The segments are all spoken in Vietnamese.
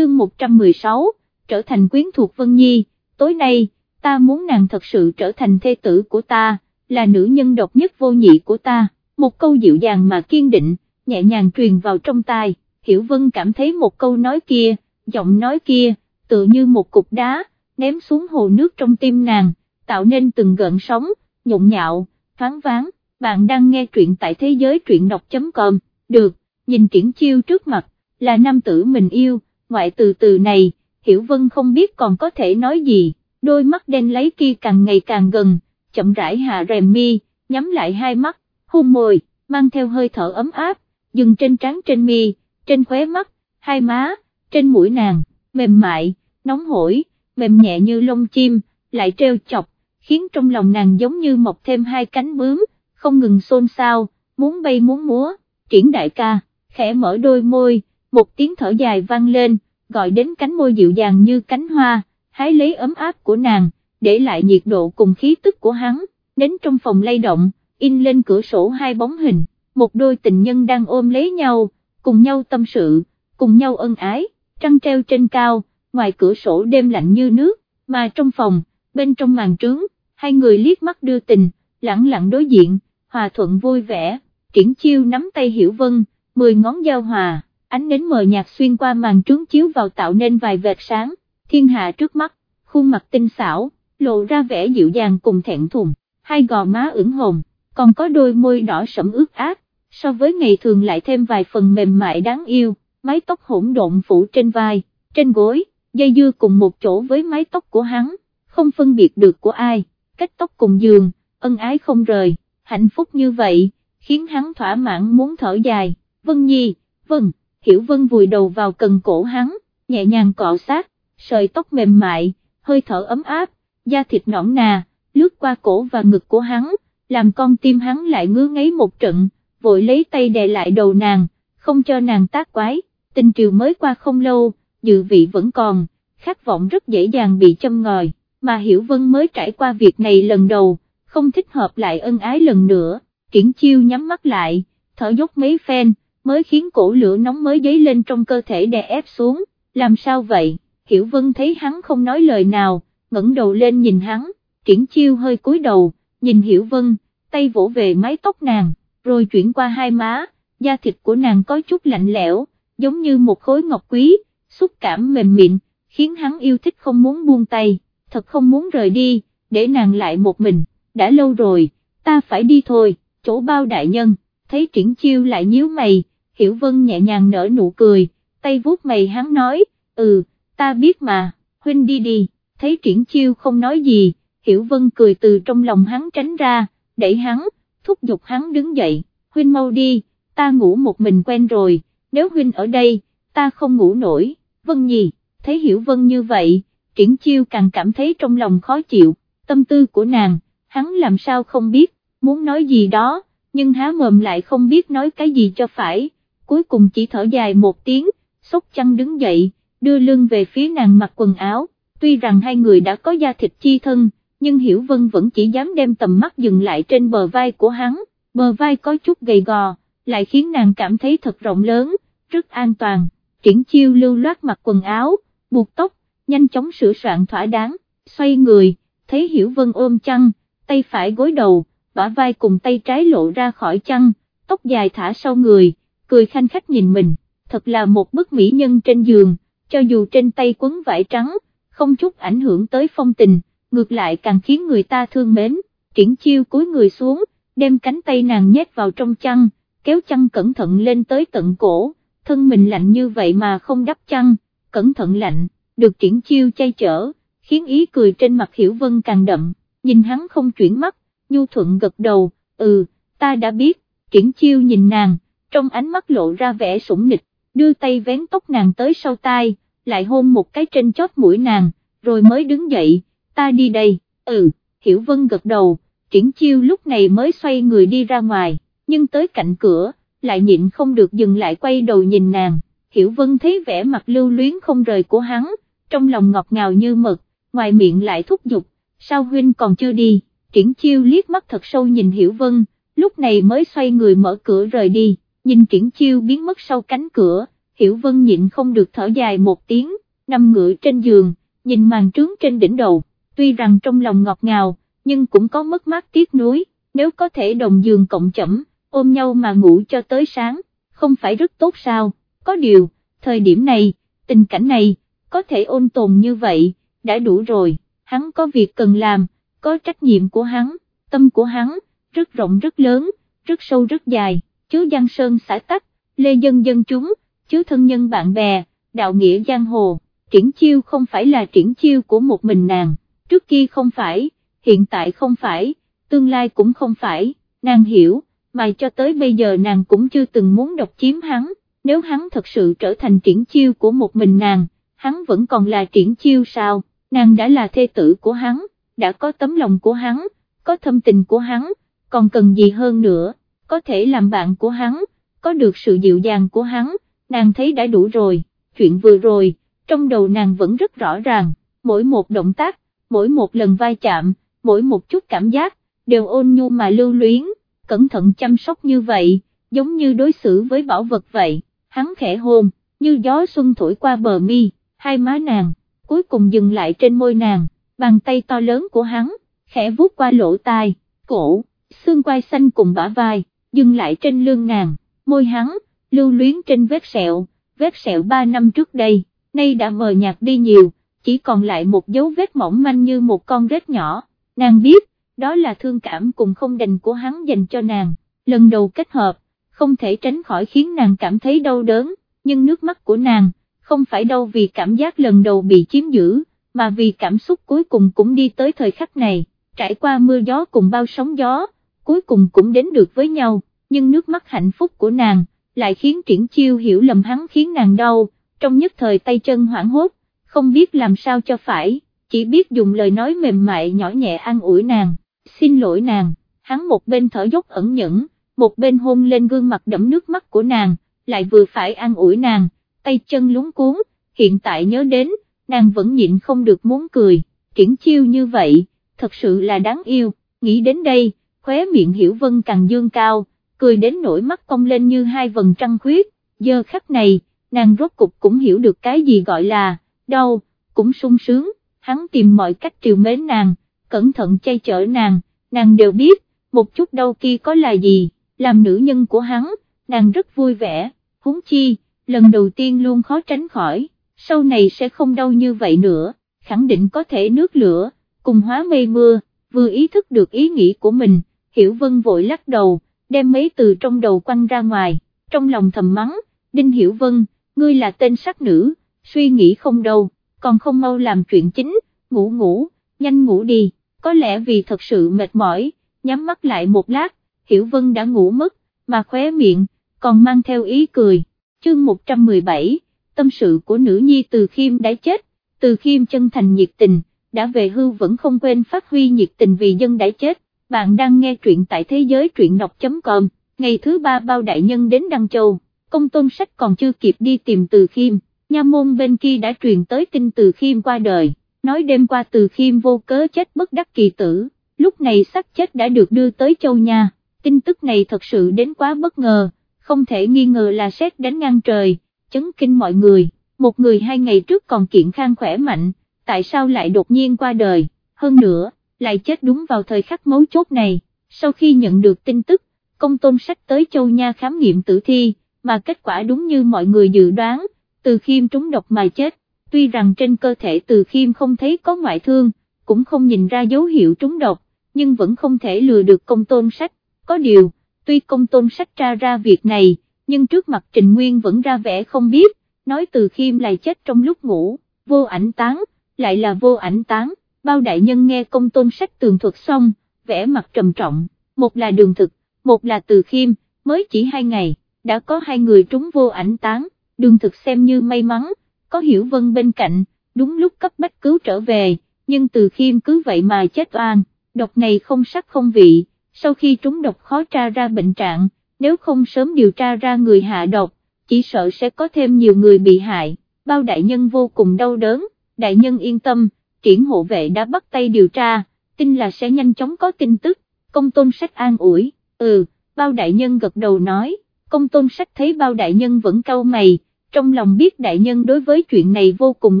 chương 116, trở thành quyến thuộc Vân Nhi, tối nay, ta muốn nàng thật sự trở thành thê tử của ta, là nữ nhân độc nhất vô nhị của ta, một câu dịu dàng mà kiên định, nhẹ nhàng truyền vào trong tai, Hiểu Vân cảm thấy một câu nói kia, giọng nói kia, tự như một cục đá, ném xuống hồ nước trong tim nàng, tạo nên từng gợn sóng, nhộn nhạo, thoáng váng, bạn đang nghe truyện tại thế giới truyện đọc.com, được, nhìn triển chiêu trước mặt, là nam tử mình yêu, ngoại từ từ này, Hiểu Vân không biết còn có thể nói gì, đôi mắt đen lấy kia càng ngày càng gần, chậm rãi hạ rèm mi, nhắm lại hai mắt, hôn môi, mang theo hơi thở ấm áp, dừng trên trán trên mi, trên khóe mắt, hai má, trên mũi nàng, mềm mại, nóng hổi, mềm nhẹ như lông chim, lại treo chọc, khiến trong lòng nàng giống như mọc thêm hai cánh bướm, không ngừng xôn xao, muốn bay muốn múa, triển đại ca, khẽ mở đôi môi, một tiếng thở dài vang lên, gọi đến cánh môi dịu dàng như cánh hoa, hái lấy ấm áp của nàng, để lại nhiệt độ cùng khí tức của hắn, đến trong phòng lay động, in lên cửa sổ hai bóng hình, một đôi tình nhân đang ôm lấy nhau, cùng nhau tâm sự, cùng nhau ân ái, trăng treo trên cao, ngoài cửa sổ đêm lạnh như nước, mà trong phòng, bên trong màn trướng, hai người liếc mắt đưa tình, lặng lặng đối diện, hòa thuận vui vẻ, triển chiêu nắm tay Hiểu Vân, mười ngón giao hòa, ánh nến mờ nhạt xuyên qua màn trướng chiếu vào tạo nên vài vệt sáng, thiên hạ trước mắt, khuôn mặt tinh xảo, lộ ra vẻ dịu dàng cùng thẹn thùng, hai gò má ửng hồng, còn có đôi môi đỏ sẫm ướt át, so với ngày thường lại thêm vài phần mềm mại đáng yêu, mái tóc hỗn độn phủ trên vai, trên gối, dây dưa cùng một chỗ với mái tóc của hắn, không phân biệt được của ai, cách tóc cùng giường, ân ái không rời, hạnh phúc như vậy, khiến hắn thỏa mãn muốn thở dài, Vân Nhi, Vân, Hiểu Vân vùi đầu vào cần cổ hắn, nhẹ nhàng cọ sát, sợi tóc mềm mại, hơi thở ấm áp, da thịt nõn nà, lướt qua cổ và ngực của hắn, làm con tim hắn lại ngứa ngáy một trận, vội lấy tay đè lại đầu nàng, không cho nàng tác quái, tình triều mới qua không lâu, dự vị vẫn còn, khát vọng rất dễ dàng bị châm ngòi, mà Hiểu Vân mới trải qua việc này lần đầu, không thích hợp lại ân ái lần nữa, triển chiêu nhắm mắt lại, thở dốc mấy phen, mới khiến cổ lửa nóng mới dấy lên trong cơ thể đè ép xuống, làm sao vậy, Hiểu Vân thấy hắn không nói lời nào, ngẩng đầu lên nhìn hắn, triển chiêu hơi cúi đầu, nhìn Hiểu Vân, tay vỗ về mái tóc nàng, rồi chuyển qua hai má, da thịt của nàng có chút lạnh lẽo, giống như một khối ngọc quý, xúc cảm mềm mịn, khiến hắn yêu thích không muốn buông tay, thật không muốn rời đi, để nàng lại một mình, đã lâu rồi, ta phải đi thôi, chỗ bao đại nhân, thấy triển chiêu lại nhíu mày, Hiểu Vân nhẹ nhàng nở nụ cười, tay vuốt mày hắn nói, ừ, ta biết mà, huynh đi đi, thấy triển chiêu không nói gì, Hiểu Vân cười từ trong lòng hắn tránh ra, đẩy hắn, thúc giục hắn đứng dậy, huynh mau đi, ta ngủ một mình quen rồi, nếu huynh ở đây, ta không ngủ nổi, Vân Nhi, thấy Hiểu Vân như vậy, triển chiêu càng cảm thấy trong lòng khó chịu, tâm tư của nàng, hắn làm sao không biết, muốn nói gì đó, nhưng há mồm lại không biết nói cái gì cho phải, cuối cùng chỉ thở dài một tiếng, sốc chăn đứng dậy, đưa lưng về phía nàng mặc quần áo, tuy rằng hai người đã có da thịt chi thân, nhưng Hiểu Vân vẫn chỉ dám đem tầm mắt dừng lại trên bờ vai của hắn, bờ vai có chút gầy gò, lại khiến nàng cảm thấy thật rộng lớn, rất an toàn, triển chiêu lưu loát mặc quần áo, buộc tóc, nhanh chóng sửa soạn thỏa đáng, xoay người, thấy Hiểu Vân ôm chăn, tay phải gối đầu, bả vai cùng tay trái lộ ra khỏi chăn, tóc dài thả sau người, cười khanh khách nhìn mình, thật là một bức mỹ nhân trên giường, cho dù trên tay quấn vải trắng, không chút ảnh hưởng tới phong tình, ngược lại càng khiến người ta thương mến, triển chiêu cúi người xuống, đem cánh tay nàng nhét vào trong chăn, kéo chăn cẩn thận lên tới tận cổ, thân mình lạnh như vậy mà không đắp chăn, cẩn thận lạnh, được triển chiêu chay chở, khiến ý cười trên mặt Hiểu Vân càng đậm, nhìn hắn không chuyển mắt, nhu thuận gật đầu, ừ, ta đã biết, triển chiêu nhìn nàng, trong ánh mắt lộ ra vẻ sủng nịch, đưa tay vén tóc nàng tới sau tai, lại hôn một cái trên chót mũi nàng, rồi mới đứng dậy, ta đi đây, ừ, Hiểu Vân gật đầu, triển chiêu lúc này mới xoay người đi ra ngoài, nhưng tới cạnh cửa, lại nhịn không được dừng lại quay đầu nhìn nàng, Hiểu Vân thấy vẻ mặt lưu luyến không rời của hắn, trong lòng ngọt ngào như mật, ngoài miệng lại thúc giục, sao huynh còn chưa đi, triển chiêu liếc mắt thật sâu nhìn Hiểu Vân, lúc này mới xoay người mở cửa rời đi, nhìn triển chiêu biến mất sau cánh cửa, Hiểu Vân nhịn không được thở dài một tiếng, nằm ngựa trên giường, nhìn màn trướng trên đỉnh đầu, tuy rằng trong lòng ngọt ngào, nhưng cũng có mất mát tiếc nuối, nếu có thể đồng giường cộng chẩm, ôm nhau mà ngủ cho tới sáng, không phải rất tốt sao, có điều, thời điểm này, tình cảnh này, có thể ôn tồn như vậy, đã đủ rồi, hắn có việc cần làm, có trách nhiệm của hắn, tâm của hắn, rất rộng rất lớn, rất sâu rất dài, chứ Giang Sơn xã tắc, lê dân dân chúng, chứ thân nhân bạn bè, đạo nghĩa giang hồ, triển chiêu không phải là triển chiêu của một mình nàng, trước kia không phải, hiện tại không phải, tương lai cũng không phải, nàng hiểu, mà cho tới bây giờ nàng cũng chưa từng muốn độc chiếm hắn, nếu hắn thật sự trở thành triển chiêu của một mình nàng, hắn vẫn còn là triển chiêu sao, nàng đã là thê tử của hắn, đã có tấm lòng của hắn, có thâm tình của hắn, còn cần gì hơn nữa, có thể làm bạn của hắn, có được sự dịu dàng của hắn, nàng thấy đã đủ rồi, chuyện vừa rồi, trong đầu nàng vẫn rất rõ ràng, mỗi một động tác, mỗi một lần vai chạm, mỗi một chút cảm giác, đều ôn nhu mà lưu luyến, cẩn thận chăm sóc như vậy, giống như đối xử với bảo vật vậy, hắn khẽ hôn, như gió xuân thổi qua bờ mi, hai má nàng, cuối cùng dừng lại trên môi nàng, bàn tay to lớn của hắn, khẽ vuốt qua lỗ tai, cổ, xương quai xanh cùng bả vai, dừng lại trên lưng nàng, môi hắn, lưu luyến trên vết sẹo, vết sẹo ba năm trước đây, nay đã mờ nhạt đi nhiều, chỉ còn lại một dấu vết mỏng manh như một con rết nhỏ, nàng biết, đó là thương cảm cùng không đành của hắn dành cho nàng, lần đầu kết hợp, không thể tránh khỏi khiến nàng cảm thấy đau đớn, nhưng nước mắt của nàng, không phải đau vì cảm giác lần đầu bị chiếm giữ, mà vì cảm xúc cuối cùng cũng đi tới thời khắc này, trải qua mưa gió cùng bao sóng gió, cuối cùng cũng đến được với nhau, nhưng nước mắt hạnh phúc của nàng, lại khiến triển chiêu hiểu lầm hắn khiến nàng đau, trong nhất thời tay chân hoảng hốt, không biết làm sao cho phải, chỉ biết dùng lời nói mềm mại nhỏ nhẹ an ủi nàng, xin lỗi nàng, hắn một bên thở dốc ẩn nhẫn, một bên hôn lên gương mặt đẫm nước mắt của nàng, lại vừa phải an ủi nàng, tay chân lúng cuốn, hiện tại nhớ đến, nàng vẫn nhịn không được muốn cười, triển chiêu như vậy, thật sự là đáng yêu, nghĩ đến đây, khóe miệng hiểu vân càng dương cao, cười đến nỗi mắt cong lên như hai vần trăng khuyết, giờ khắc này, nàng rốt cục cũng hiểu được cái gì gọi là, đau, cũng sung sướng, hắn tìm mọi cách triều mến nàng, cẩn thận chay chở nàng, nàng đều biết, một chút đau kia có là gì, làm nữ nhân của hắn, nàng rất vui vẻ, huống chi, lần đầu tiên luôn khó tránh khỏi, sau này sẽ không đau như vậy nữa, khẳng định có thể nước lửa, cùng hóa mây mưa, vừa ý thức được ý nghĩ của mình, Hiểu Vân vội lắc đầu, đem mấy từ trong đầu quăng ra ngoài, trong lòng thầm mắng, Đinh Hiểu Vân, ngươi là tên sắc nữ, suy nghĩ không đâu, còn không mau làm chuyện chính, ngủ ngủ, nhanh ngủ đi, có lẽ vì thật sự mệt mỏi, nhắm mắt lại một lát, Hiểu Vân đã ngủ mất, mà khóe miệng, còn mang theo ý cười, chương 117, tâm sự của nữ nhi từ khiêm đã chết, từ khiêm chân thành nhiệt tình, đã về hưu vẫn không quên phát huy nhiệt tình vì dân đã chết, bạn đang nghe truyện tại thế giới truyện đọc.com, ngày thứ ba bao đại nhân đến Đăng Châu, công tôn sách còn chưa kịp đi tìm từ khiêm, nha môn bên kia đã truyền tới tin từ khiêm qua đời, nói đêm qua từ khiêm vô cớ chết bất đắc kỳ tử, lúc này xác chết đã được đưa tới Châu Nha, tin tức này thật sự đến quá bất ngờ, không thể nghi ngờ là xét đánh ngang trời, chấn kinh mọi người, một người hai ngày trước còn kiện khang khỏe mạnh, tại sao lại đột nhiên qua đời, hơn nữa lại chết đúng vào thời khắc mấu chốt này, sau khi nhận được tin tức, công tôn sách tới châu Nha khám nghiệm tử thi, mà kết quả đúng như mọi người dự đoán, từ khiêm trúng độc mà chết, tuy rằng trên cơ thể từ khiêm không thấy có ngoại thương, cũng không nhìn ra dấu hiệu trúng độc, nhưng vẫn không thể lừa được công tôn sách, có điều, tuy công tôn sách tra ra việc này, nhưng trước mặt Trình Nguyên vẫn ra vẻ không biết, nói từ khiêm lại chết trong lúc ngủ, vô ảnh tán, lại là vô ảnh tán, bao đại nhân nghe công tôn sách tường thuật xong, vẽ mặt trầm trọng, một là đường thực, một là từ khiêm, mới chỉ hai ngày, đã có hai người trúng vô ảnh tán, đường thực xem như may mắn, có hiểu vân bên cạnh, đúng lúc cấp bách cứu trở về, nhưng từ khiêm cứ vậy mà chết oan, độc này không sắc không vị, sau khi trúng độc khó tra ra bệnh trạng, nếu không sớm điều tra ra người hạ độc, chỉ sợ sẽ có thêm nhiều người bị hại, bao đại nhân vô cùng đau đớn, đại nhân yên tâm triển hộ vệ đã bắt tay điều tra, tin là sẽ nhanh chóng có tin tức, công tôn sách an ủi, ừ, bao đại nhân gật đầu nói, công tôn sách thấy bao đại nhân vẫn cau mày, trong lòng biết đại nhân đối với chuyện này vô cùng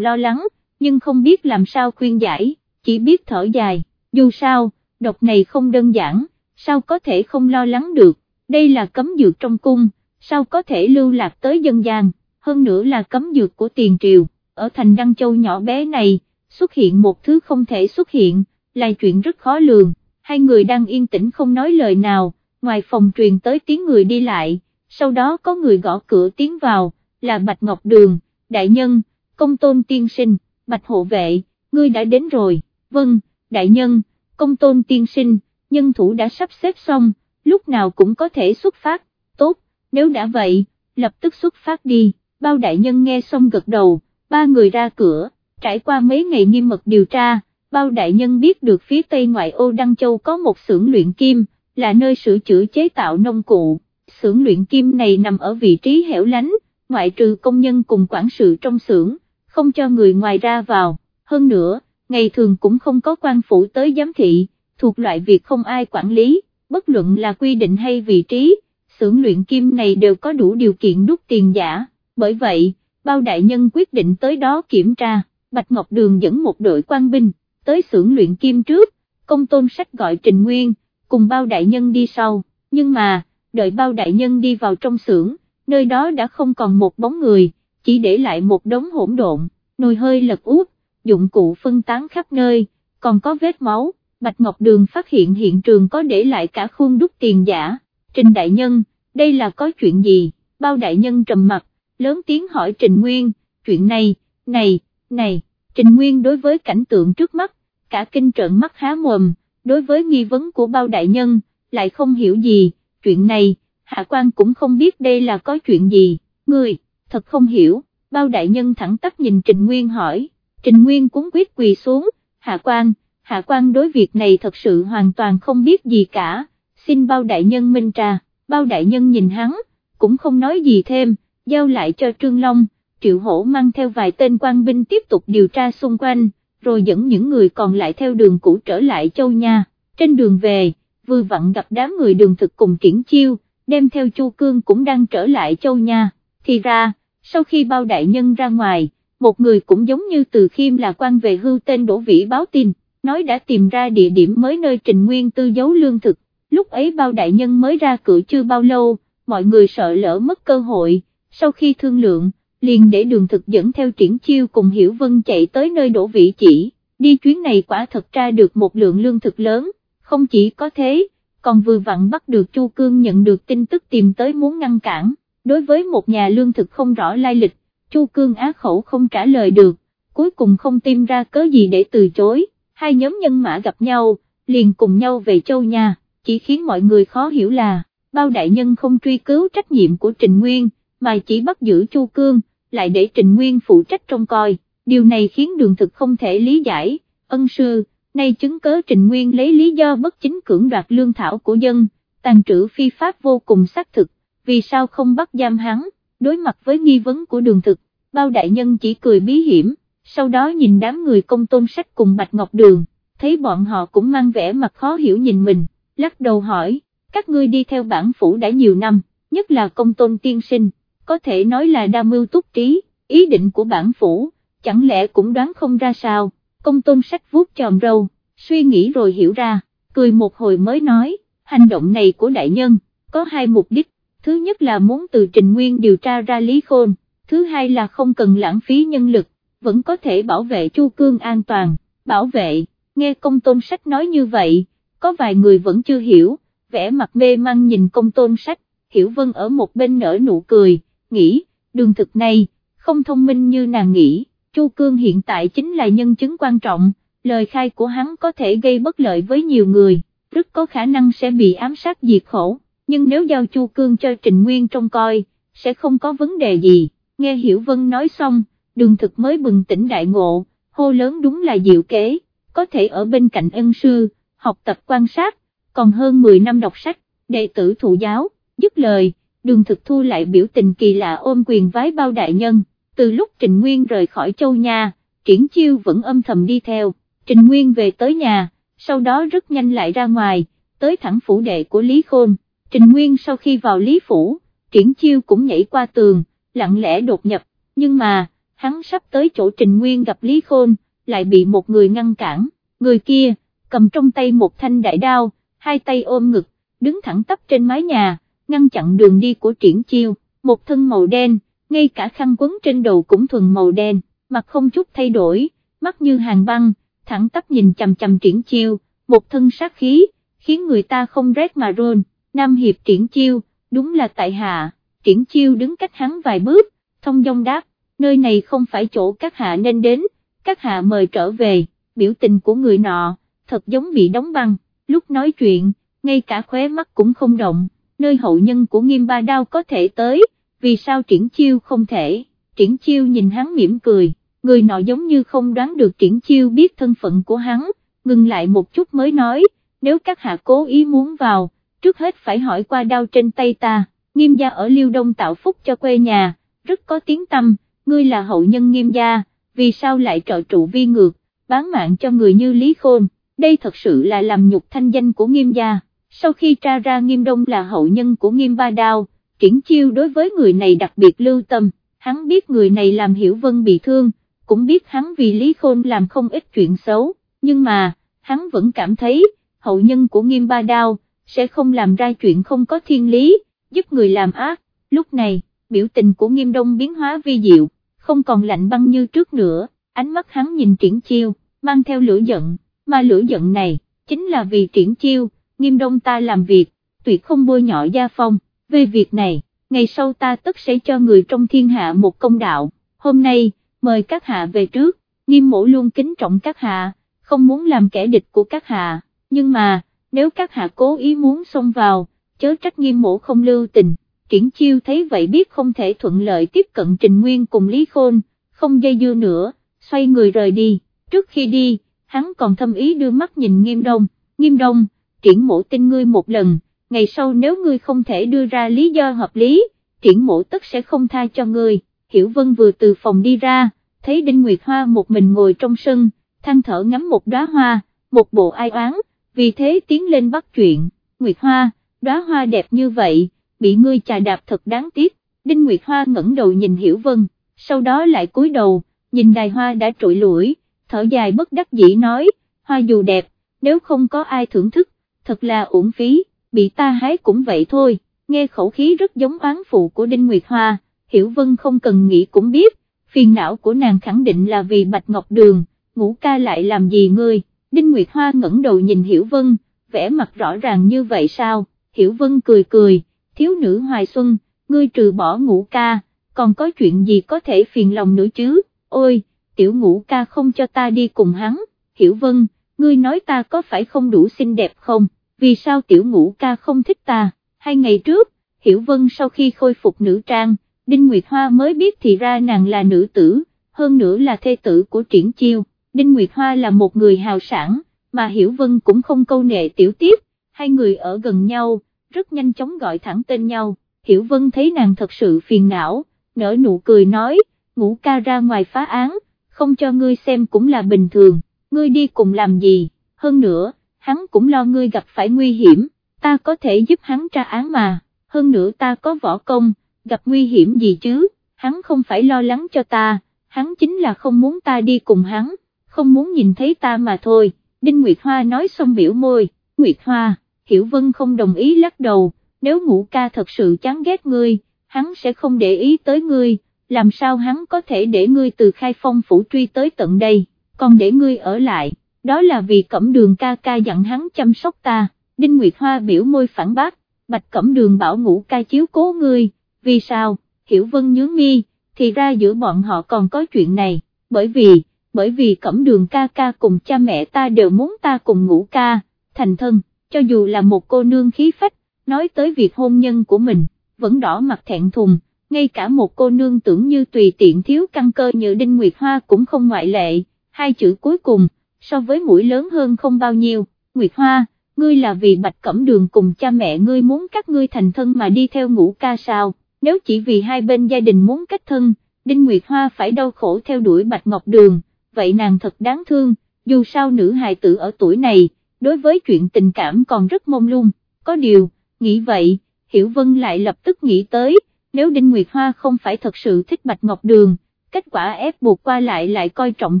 lo lắng, nhưng không biết làm sao khuyên giải, chỉ biết thở dài, dù sao, độc này không đơn giản, sao có thể không lo lắng được, đây là cấm dược trong cung, sao có thể lưu lạc tới dân gian, hơn nữa là cấm dược của tiền triều, ở thành Đăng Châu nhỏ bé này, xuất hiện một thứ không thể xuất hiện, là chuyện rất khó lường, hai người đang yên tĩnh không nói lời nào, ngoài phòng truyền tới tiếng người đi lại, sau đó có người gõ cửa tiến vào, là Bạch Ngọc Đường, đại nhân, công tôn tiên sinh, Bạch hộ vệ, ngươi đã đến rồi, vâng, đại nhân, công tôn tiên sinh, nhân thủ đã sắp xếp xong, lúc nào cũng có thể xuất phát, tốt, nếu đã vậy, lập tức xuất phát đi, bao đại nhân nghe xong gật đầu, ba người ra cửa, trải qua mấy ngày nghiêm mật điều tra, bao đại nhân biết được phía tây ngoại ô Đăng Châu có một xưởng luyện kim, là nơi sửa chữa chế tạo nông cụ, xưởng luyện kim này nằm ở vị trí hẻo lánh, ngoại trừ công nhân cùng quản sự trong xưởng, không cho người ngoài ra vào, hơn nữa, ngày thường cũng không có quan phủ tới giám thị, thuộc loại việc không ai quản lý, bất luận là quy định hay vị trí, xưởng luyện kim này đều có đủ điều kiện đúc tiền giả, bởi vậy, bao đại nhân quyết định tới đó kiểm tra, Bạch Ngọc Đường dẫn một đội quan binh, tới xưởng luyện kim trước, công tôn sách gọi Trình Nguyên, cùng bao đại nhân đi sau, nhưng mà, đợi bao đại nhân đi vào trong xưởng, nơi đó đã không còn một bóng người, chỉ để lại một đống hỗn độn, nồi hơi lật úp, dụng cụ phân tán khắp nơi, còn có vết máu, Bạch Ngọc Đường phát hiện hiện trường có để lại cả khuôn đúc tiền giả, Trình Đại Nhân, đây là có chuyện gì, bao đại nhân trầm mặt, lớn tiếng hỏi Trình Nguyên, chuyện này, này, này, Trình Nguyên đối với cảnh tượng trước mắt, cả kinh trợn mắt há mồm, đối với nghi vấn của bao đại nhân, lại không hiểu gì, chuyện này, hạ quan cũng không biết đây là có chuyện gì, ngươi, thật không hiểu, bao đại nhân thẳng tắp nhìn Trình Nguyên hỏi, Trình Nguyên cũng quyết quỳ xuống, hạ quan, hạ quan đối việc này thật sự hoàn toàn không biết gì cả, xin bao đại nhân minh trà, bao đại nhân nhìn hắn, cũng không nói gì thêm, giao lại cho Trương Long, Triệu Hổ mang theo vài tên quan binh tiếp tục điều tra xung quanh, rồi dẫn những người còn lại theo đường cũ trở lại châu nha, trên đường về, vừa vặn gặp đám người đường thực cùng triển chiêu, đem theo Chu Cương cũng đang trở lại châu nha, thì ra, sau khi bao đại nhân ra ngoài, một người cũng giống như từ khiêm là quan về hưu tên Đỗ Vĩ báo tin, nói đã tìm ra địa điểm mới nơi Trình Nguyên tư giấu lương thực, lúc ấy bao đại nhân mới ra cửa chưa bao lâu, mọi người sợ lỡ mất cơ hội, sau khi thương lượng, liền để đường thực dẫn theo triển chiêu cùng Hiểu Vân chạy tới nơi đổ vị chỉ, đi chuyến này quả thật ra được một lượng lương thực lớn, không chỉ có thế, còn vừa vặn bắt được Chu Cương nhận được tin tức tìm tới muốn ngăn cản, đối với một nhà lương thực không rõ lai lịch, Chu Cương á khẩu không trả lời được, cuối cùng không tìm ra cớ gì để từ chối, hai nhóm nhân mã gặp nhau, liền cùng nhau về châu nhà, chỉ khiến mọi người khó hiểu là, bao đại nhân không truy cứu trách nhiệm của Trình Nguyên, mà chỉ bắt giữ Chu Cương, lại để Trình Nguyên phụ trách trông coi, điều này khiến đường thực không thể lý giải, ân sư, nay chứng cớ Trình Nguyên lấy lý do bất chính cưỡng đoạt lương thảo của dân, tàn trữ phi pháp vô cùng xác thực, vì sao không bắt giam hắn, đối mặt với nghi vấn của đường thực, bao đại nhân chỉ cười bí hiểm, sau đó nhìn đám người công tôn sách cùng Bạch Ngọc Đường, thấy bọn họ cũng mang vẻ mặt khó hiểu nhìn mình, lắc đầu hỏi, các ngươi đi theo bản phủ đã nhiều năm, nhất là công tôn tiên sinh có thể nói là đa mưu túc trí, ý định của bản phủ, chẳng lẽ cũng đoán không ra sao, công tôn sách vuốt tròn râu, suy nghĩ rồi hiểu ra, cười một hồi mới nói, hành động này của đại nhân, có hai mục đích, thứ nhất là muốn từ trình nguyên điều tra ra lý khôn, thứ hai là không cần lãng phí nhân lực, vẫn có thể bảo vệ chu cương an toàn, bảo vệ, nghe công tôn sách nói như vậy, có vài người vẫn chưa hiểu, vẻ mặt mê mang nhìn công tôn sách, hiểu vân ở một bên nở nụ cười nghĩ, đường thực này, không thông minh như nàng nghĩ, Chu Cương hiện tại chính là nhân chứng quan trọng, lời khai của hắn có thể gây bất lợi với nhiều người, rất có khả năng sẽ bị ám sát diệt khổ, nhưng nếu giao Chu Cương cho Trình Nguyên trông coi, sẽ không có vấn đề gì, nghe Hiểu Vân nói xong, đường thực mới bừng tỉnh đại ngộ, hô lớn đúng là diệu kế, có thể ở bên cạnh ân sư, học tập quan sát, còn hơn 10 năm đọc sách, đệ tử thụ giáo, dứt lời đường thực thu lại biểu tình kỳ lạ ôm quyền vái bao đại nhân, từ lúc Trình Nguyên rời khỏi châu nhà, triển chiêu vẫn âm thầm đi theo, Trình Nguyên về tới nhà, sau đó rất nhanh lại ra ngoài, tới thẳng phủ đệ của Lý Khôn, Trình Nguyên sau khi vào Lý Phủ, triển chiêu cũng nhảy qua tường, lặng lẽ đột nhập, nhưng mà, hắn sắp tới chỗ Trình Nguyên gặp Lý Khôn, lại bị một người ngăn cản, người kia, cầm trong tay một thanh đại đao, hai tay ôm ngực, đứng thẳng tắp trên mái nhà, ngăn chặn đường đi của triển chiêu, một thân màu đen, ngay cả khăn quấn trên đầu cũng thuần màu đen, mặt không chút thay đổi, mắt như hàng băng, thẳng tắp nhìn chằm chằm triển chiêu, một thân sát khí, khiến người ta không rét mà run, Nam Hiệp triển chiêu, đúng là tại hạ, triển chiêu đứng cách hắn vài bước, thông dong đáp, nơi này không phải chỗ các hạ nên đến, các hạ mời trở về, biểu tình của người nọ, thật giống bị đóng băng, lúc nói chuyện, ngay cả khóe mắt cũng không động, nơi hậu nhân của nghiêm ba đao có thể tới, vì sao triển chiêu không thể, triển chiêu nhìn hắn mỉm cười, người nọ giống như không đoán được triển chiêu biết thân phận của hắn, ngừng lại một chút mới nói, nếu các hạ cố ý muốn vào, trước hết phải hỏi qua đao trên tay ta, nghiêm gia ở Liêu Đông tạo phúc cho quê nhà, rất có tiếng tâm, ngươi là hậu nhân nghiêm gia, vì sao lại trợ trụ vi ngược, bán mạng cho người như Lý Khôn, đây thật sự là làm nhục thanh danh của nghiêm gia, sau khi tra ra nghiêm đông là hậu nhân của nghiêm ba đao, triển chiêu đối với người này đặc biệt lưu tâm, hắn biết người này làm hiểu vân bị thương, cũng biết hắn vì Lý Khôn làm không ít chuyện xấu, nhưng mà, hắn vẫn cảm thấy, hậu nhân của nghiêm ba đao, sẽ không làm ra chuyện không có thiên lý, giúp người làm ác, lúc này, biểu tình của nghiêm đông biến hóa vi diệu, không còn lạnh băng như trước nữa, ánh mắt hắn nhìn triển chiêu, mang theo lửa giận, mà lửa giận này, chính là vì triển chiêu, nghiêm đông ta làm việc, tuyệt không bôi nhọ gia phong, về việc này, ngày sau ta tất sẽ cho người trong thiên hạ một công đạo, hôm nay, mời các hạ về trước, nghiêm mổ luôn kính trọng các hạ, không muốn làm kẻ địch của các hạ, nhưng mà, nếu các hạ cố ý muốn xông vào, chớ trách nghiêm mổ không lưu tình, triển chiêu thấy vậy biết không thể thuận lợi tiếp cận Trình Nguyên cùng Lý Khôn, không dây dưa nữa, xoay người rời đi, trước khi đi, hắn còn thâm ý đưa mắt nhìn nghiêm đông, nghiêm đông, triển mộ tin ngươi một lần, ngày sau nếu ngươi không thể đưa ra lý do hợp lý, triển mộ tất sẽ không tha cho ngươi, Hiểu Vân vừa từ phòng đi ra, thấy Đinh Nguyệt Hoa một mình ngồi trong sân, than thở ngắm một đóa hoa, một bộ ai oán, vì thế tiến lên bắt chuyện, Nguyệt Hoa, đóa hoa đẹp như vậy, bị ngươi chà đạp thật đáng tiếc, Đinh Nguyệt Hoa ngẩng đầu nhìn Hiểu Vân, sau đó lại cúi đầu, nhìn đài hoa đã trụi lũi, thở dài bất đắc dĩ nói, hoa dù đẹp, nếu không có ai thưởng thức, thật là uổng phí, bị ta hái cũng vậy thôi, nghe khẩu khí rất giống oán phụ của Đinh Nguyệt Hoa, Hiểu Vân không cần nghĩ cũng biết, phiền não của nàng khẳng định là vì Bạch Ngọc Đường, ngũ ca lại làm gì ngươi, Đinh Nguyệt Hoa ngẩng đầu nhìn Hiểu Vân, vẻ mặt rõ ràng như vậy sao, Hiểu Vân cười cười, thiếu nữ hoài xuân, ngươi trừ bỏ ngũ ca, còn có chuyện gì có thể phiền lòng nữa chứ, ôi, tiểu ngũ ca không cho ta đi cùng hắn, Hiểu Vân, ngươi nói ta có phải không đủ xinh đẹp không, vì sao tiểu ngũ ca không thích ta, hai ngày trước, Hiểu Vân sau khi khôi phục nữ trang, Đinh Nguyệt Hoa mới biết thì ra nàng là nữ tử, hơn nữa là thê tử của triển chiêu, Đinh Nguyệt Hoa là một người hào sản, mà Hiểu Vân cũng không câu nệ tiểu tiếp, hai người ở gần nhau, rất nhanh chóng gọi thẳng tên nhau, Hiểu Vân thấy nàng thật sự phiền não, nở nụ cười nói, ngũ ca ra ngoài phá án, không cho ngươi xem cũng là bình thường, ngươi đi cùng làm gì, hơn nữa, hắn cũng lo ngươi gặp phải nguy hiểm, ta có thể giúp hắn tra án mà, hơn nữa ta có võ công, gặp nguy hiểm gì chứ, hắn không phải lo lắng cho ta, hắn chính là không muốn ta đi cùng hắn, không muốn nhìn thấy ta mà thôi, Đinh Nguyệt Hoa nói xong biểu môi, Nguyệt Hoa, Hiểu Vân không đồng ý lắc đầu, nếu ngũ ca thật sự chán ghét ngươi, hắn sẽ không để ý tới ngươi, làm sao hắn có thể để ngươi từ khai phong phủ truy tới tận đây, còn để ngươi ở lại, đó là vì cẩm đường ca ca dặn hắn chăm sóc ta, Đinh Nguyệt Hoa biểu môi phản bác, bạch cẩm đường bảo ngũ ca chiếu cố ngươi, vì sao, hiểu vân nhướng mi, thì ra giữa bọn họ còn có chuyện này, bởi vì, bởi vì cẩm đường ca ca cùng cha mẹ ta đều muốn ta cùng ngũ ca, thành thân, cho dù là một cô nương khí phách, nói tới việc hôn nhân của mình, vẫn đỏ mặt thẹn thùng, ngay cả một cô nương tưởng như tùy tiện thiếu căn cơ như Đinh Nguyệt Hoa cũng không ngoại lệ, hai chữ cuối cùng, so với mũi lớn hơn không bao nhiêu, Nguyệt Hoa, ngươi là vì bạch cẩm đường cùng cha mẹ ngươi muốn các ngươi thành thân mà đi theo ngũ ca sao, nếu chỉ vì hai bên gia đình muốn kết thân, Đinh Nguyệt Hoa phải đau khổ theo đuổi bạch ngọc đường, vậy nàng thật đáng thương, dù sao nữ hài tử ở tuổi này, đối với chuyện tình cảm còn rất mông lung, có điều, nghĩ vậy, Hiểu Vân lại lập tức nghĩ tới, nếu Đinh Nguyệt Hoa không phải thật sự thích Bạch Ngọc Đường, kết quả ép buộc qua lại lại coi trọng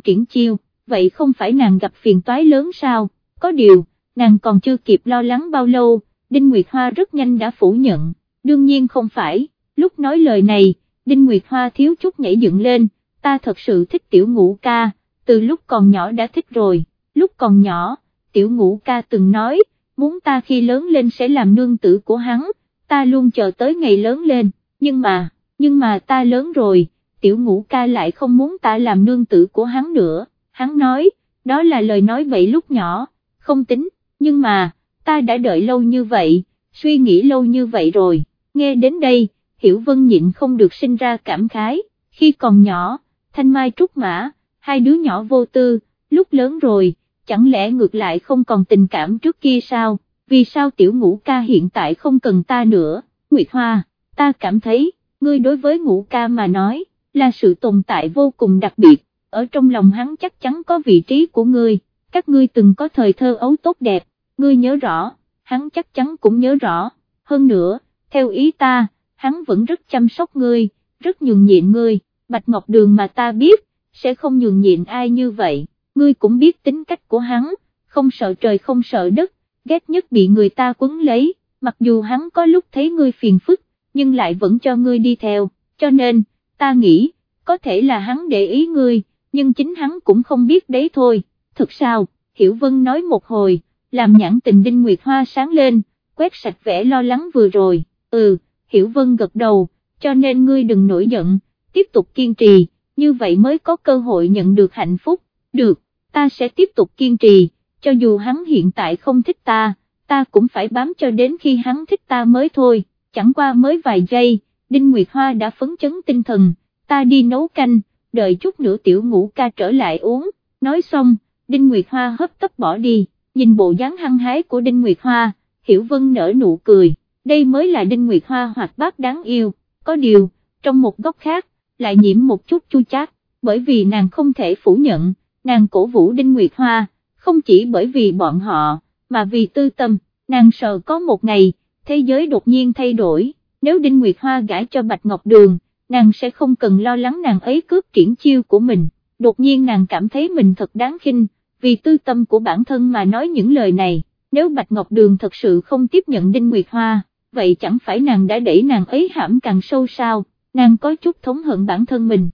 triển chiêu, vậy không phải nàng gặp phiền toái lớn sao, có điều, nàng còn chưa kịp lo lắng bao lâu, Đinh Nguyệt Hoa rất nhanh đã phủ nhận, đương nhiên không phải, lúc nói lời này, Đinh Nguyệt Hoa thiếu chút nhảy dựng lên, ta thật sự thích tiểu ngũ ca, từ lúc còn nhỏ đã thích rồi, lúc còn nhỏ, tiểu ngũ ca từng nói, muốn ta khi lớn lên sẽ làm nương tử của hắn, ta luôn chờ tới ngày lớn lên, nhưng mà, nhưng mà ta lớn rồi, tiểu ngũ ca lại không muốn ta làm nương tử của hắn nữa, hắn nói, đó là lời nói bậy lúc nhỏ, không tính, nhưng mà, ta đã đợi lâu như vậy, suy nghĩ lâu như vậy rồi, nghe đến đây, Hiểu Vân nhịn không được sinh ra cảm khái, khi còn nhỏ, Thanh Mai Trúc Mã, hai đứa nhỏ vô tư, lúc lớn rồi, chẳng lẽ ngược lại không còn tình cảm trước kia sao, vì sao tiểu ngũ ca hiện tại không cần ta nữa, Nguyệt Hoa, ta cảm thấy, ngươi đối với ngũ ca mà nói, là sự tồn tại vô cùng đặc biệt, ở trong lòng hắn chắc chắn có vị trí của ngươi, các ngươi từng có thời thơ ấu tốt đẹp, ngươi nhớ rõ, hắn chắc chắn cũng nhớ rõ, hơn nữa, theo ý ta, hắn vẫn rất chăm sóc ngươi, rất nhường nhịn ngươi, Bạch Ngọc Đường mà ta biết, sẽ không nhường nhịn ai như vậy, ngươi cũng biết tính cách của hắn, không sợ trời không sợ đất, ghét nhất bị người ta quấn lấy, mặc dù hắn có lúc thấy ngươi phiền phức, nhưng lại vẫn cho ngươi đi theo, cho nên, ta nghĩ, có thể là hắn để ý ngươi, nhưng chính hắn cũng không biết đấy thôi, thực sao, Hiểu Vân nói một hồi, làm nhãn tình Đinh Nguyệt Hoa sáng lên, quét sạch vẻ lo lắng vừa rồi, ừ, Hiểu Vân gật đầu, cho nên ngươi đừng nổi giận, tiếp tục kiên trì, như vậy mới có cơ hội nhận được hạnh phúc, được, ta sẽ tiếp tục kiên trì, cho dù hắn hiện tại không thích ta, ta cũng phải bám cho đến khi hắn thích ta mới thôi, chẳng qua mới vài giây, Đinh Nguyệt Hoa đã phấn chấn tinh thần, ta đi nấu canh, đợi chút nữa tiểu ngũ ca trở lại uống, nói xong, Đinh Nguyệt Hoa hấp tấp bỏ đi, nhìn bộ dáng hăng hái của Đinh Nguyệt Hoa, Hiểu Vân nở nụ cười, đây mới là Đinh Nguyệt Hoa hoạt bát đáng yêu, có điều, trong một góc khác, lại nhiễm một chút chu chát, bởi vì nàng không thể phủ nhận, nàng cổ vũ Đinh Nguyệt Hoa, không chỉ bởi vì bọn họ, mà vì tư tâm, nàng sợ có một ngày, thế giới đột nhiên thay đổi, nếu Đinh Nguyệt Hoa gãi cho Bạch Ngọc Đường, nàng sẽ không cần lo lắng nàng ấy cướp triển chiêu của mình, đột nhiên nàng cảm thấy mình thật đáng khinh, vì tư tâm của bản thân mà nói những lời này, nếu Bạch Ngọc Đường thật sự không tiếp nhận Đinh Nguyệt Hoa, vậy chẳng phải nàng đã đẩy nàng ấy hãm càng sâu sao, nàng có chút thống hận bản thân mình.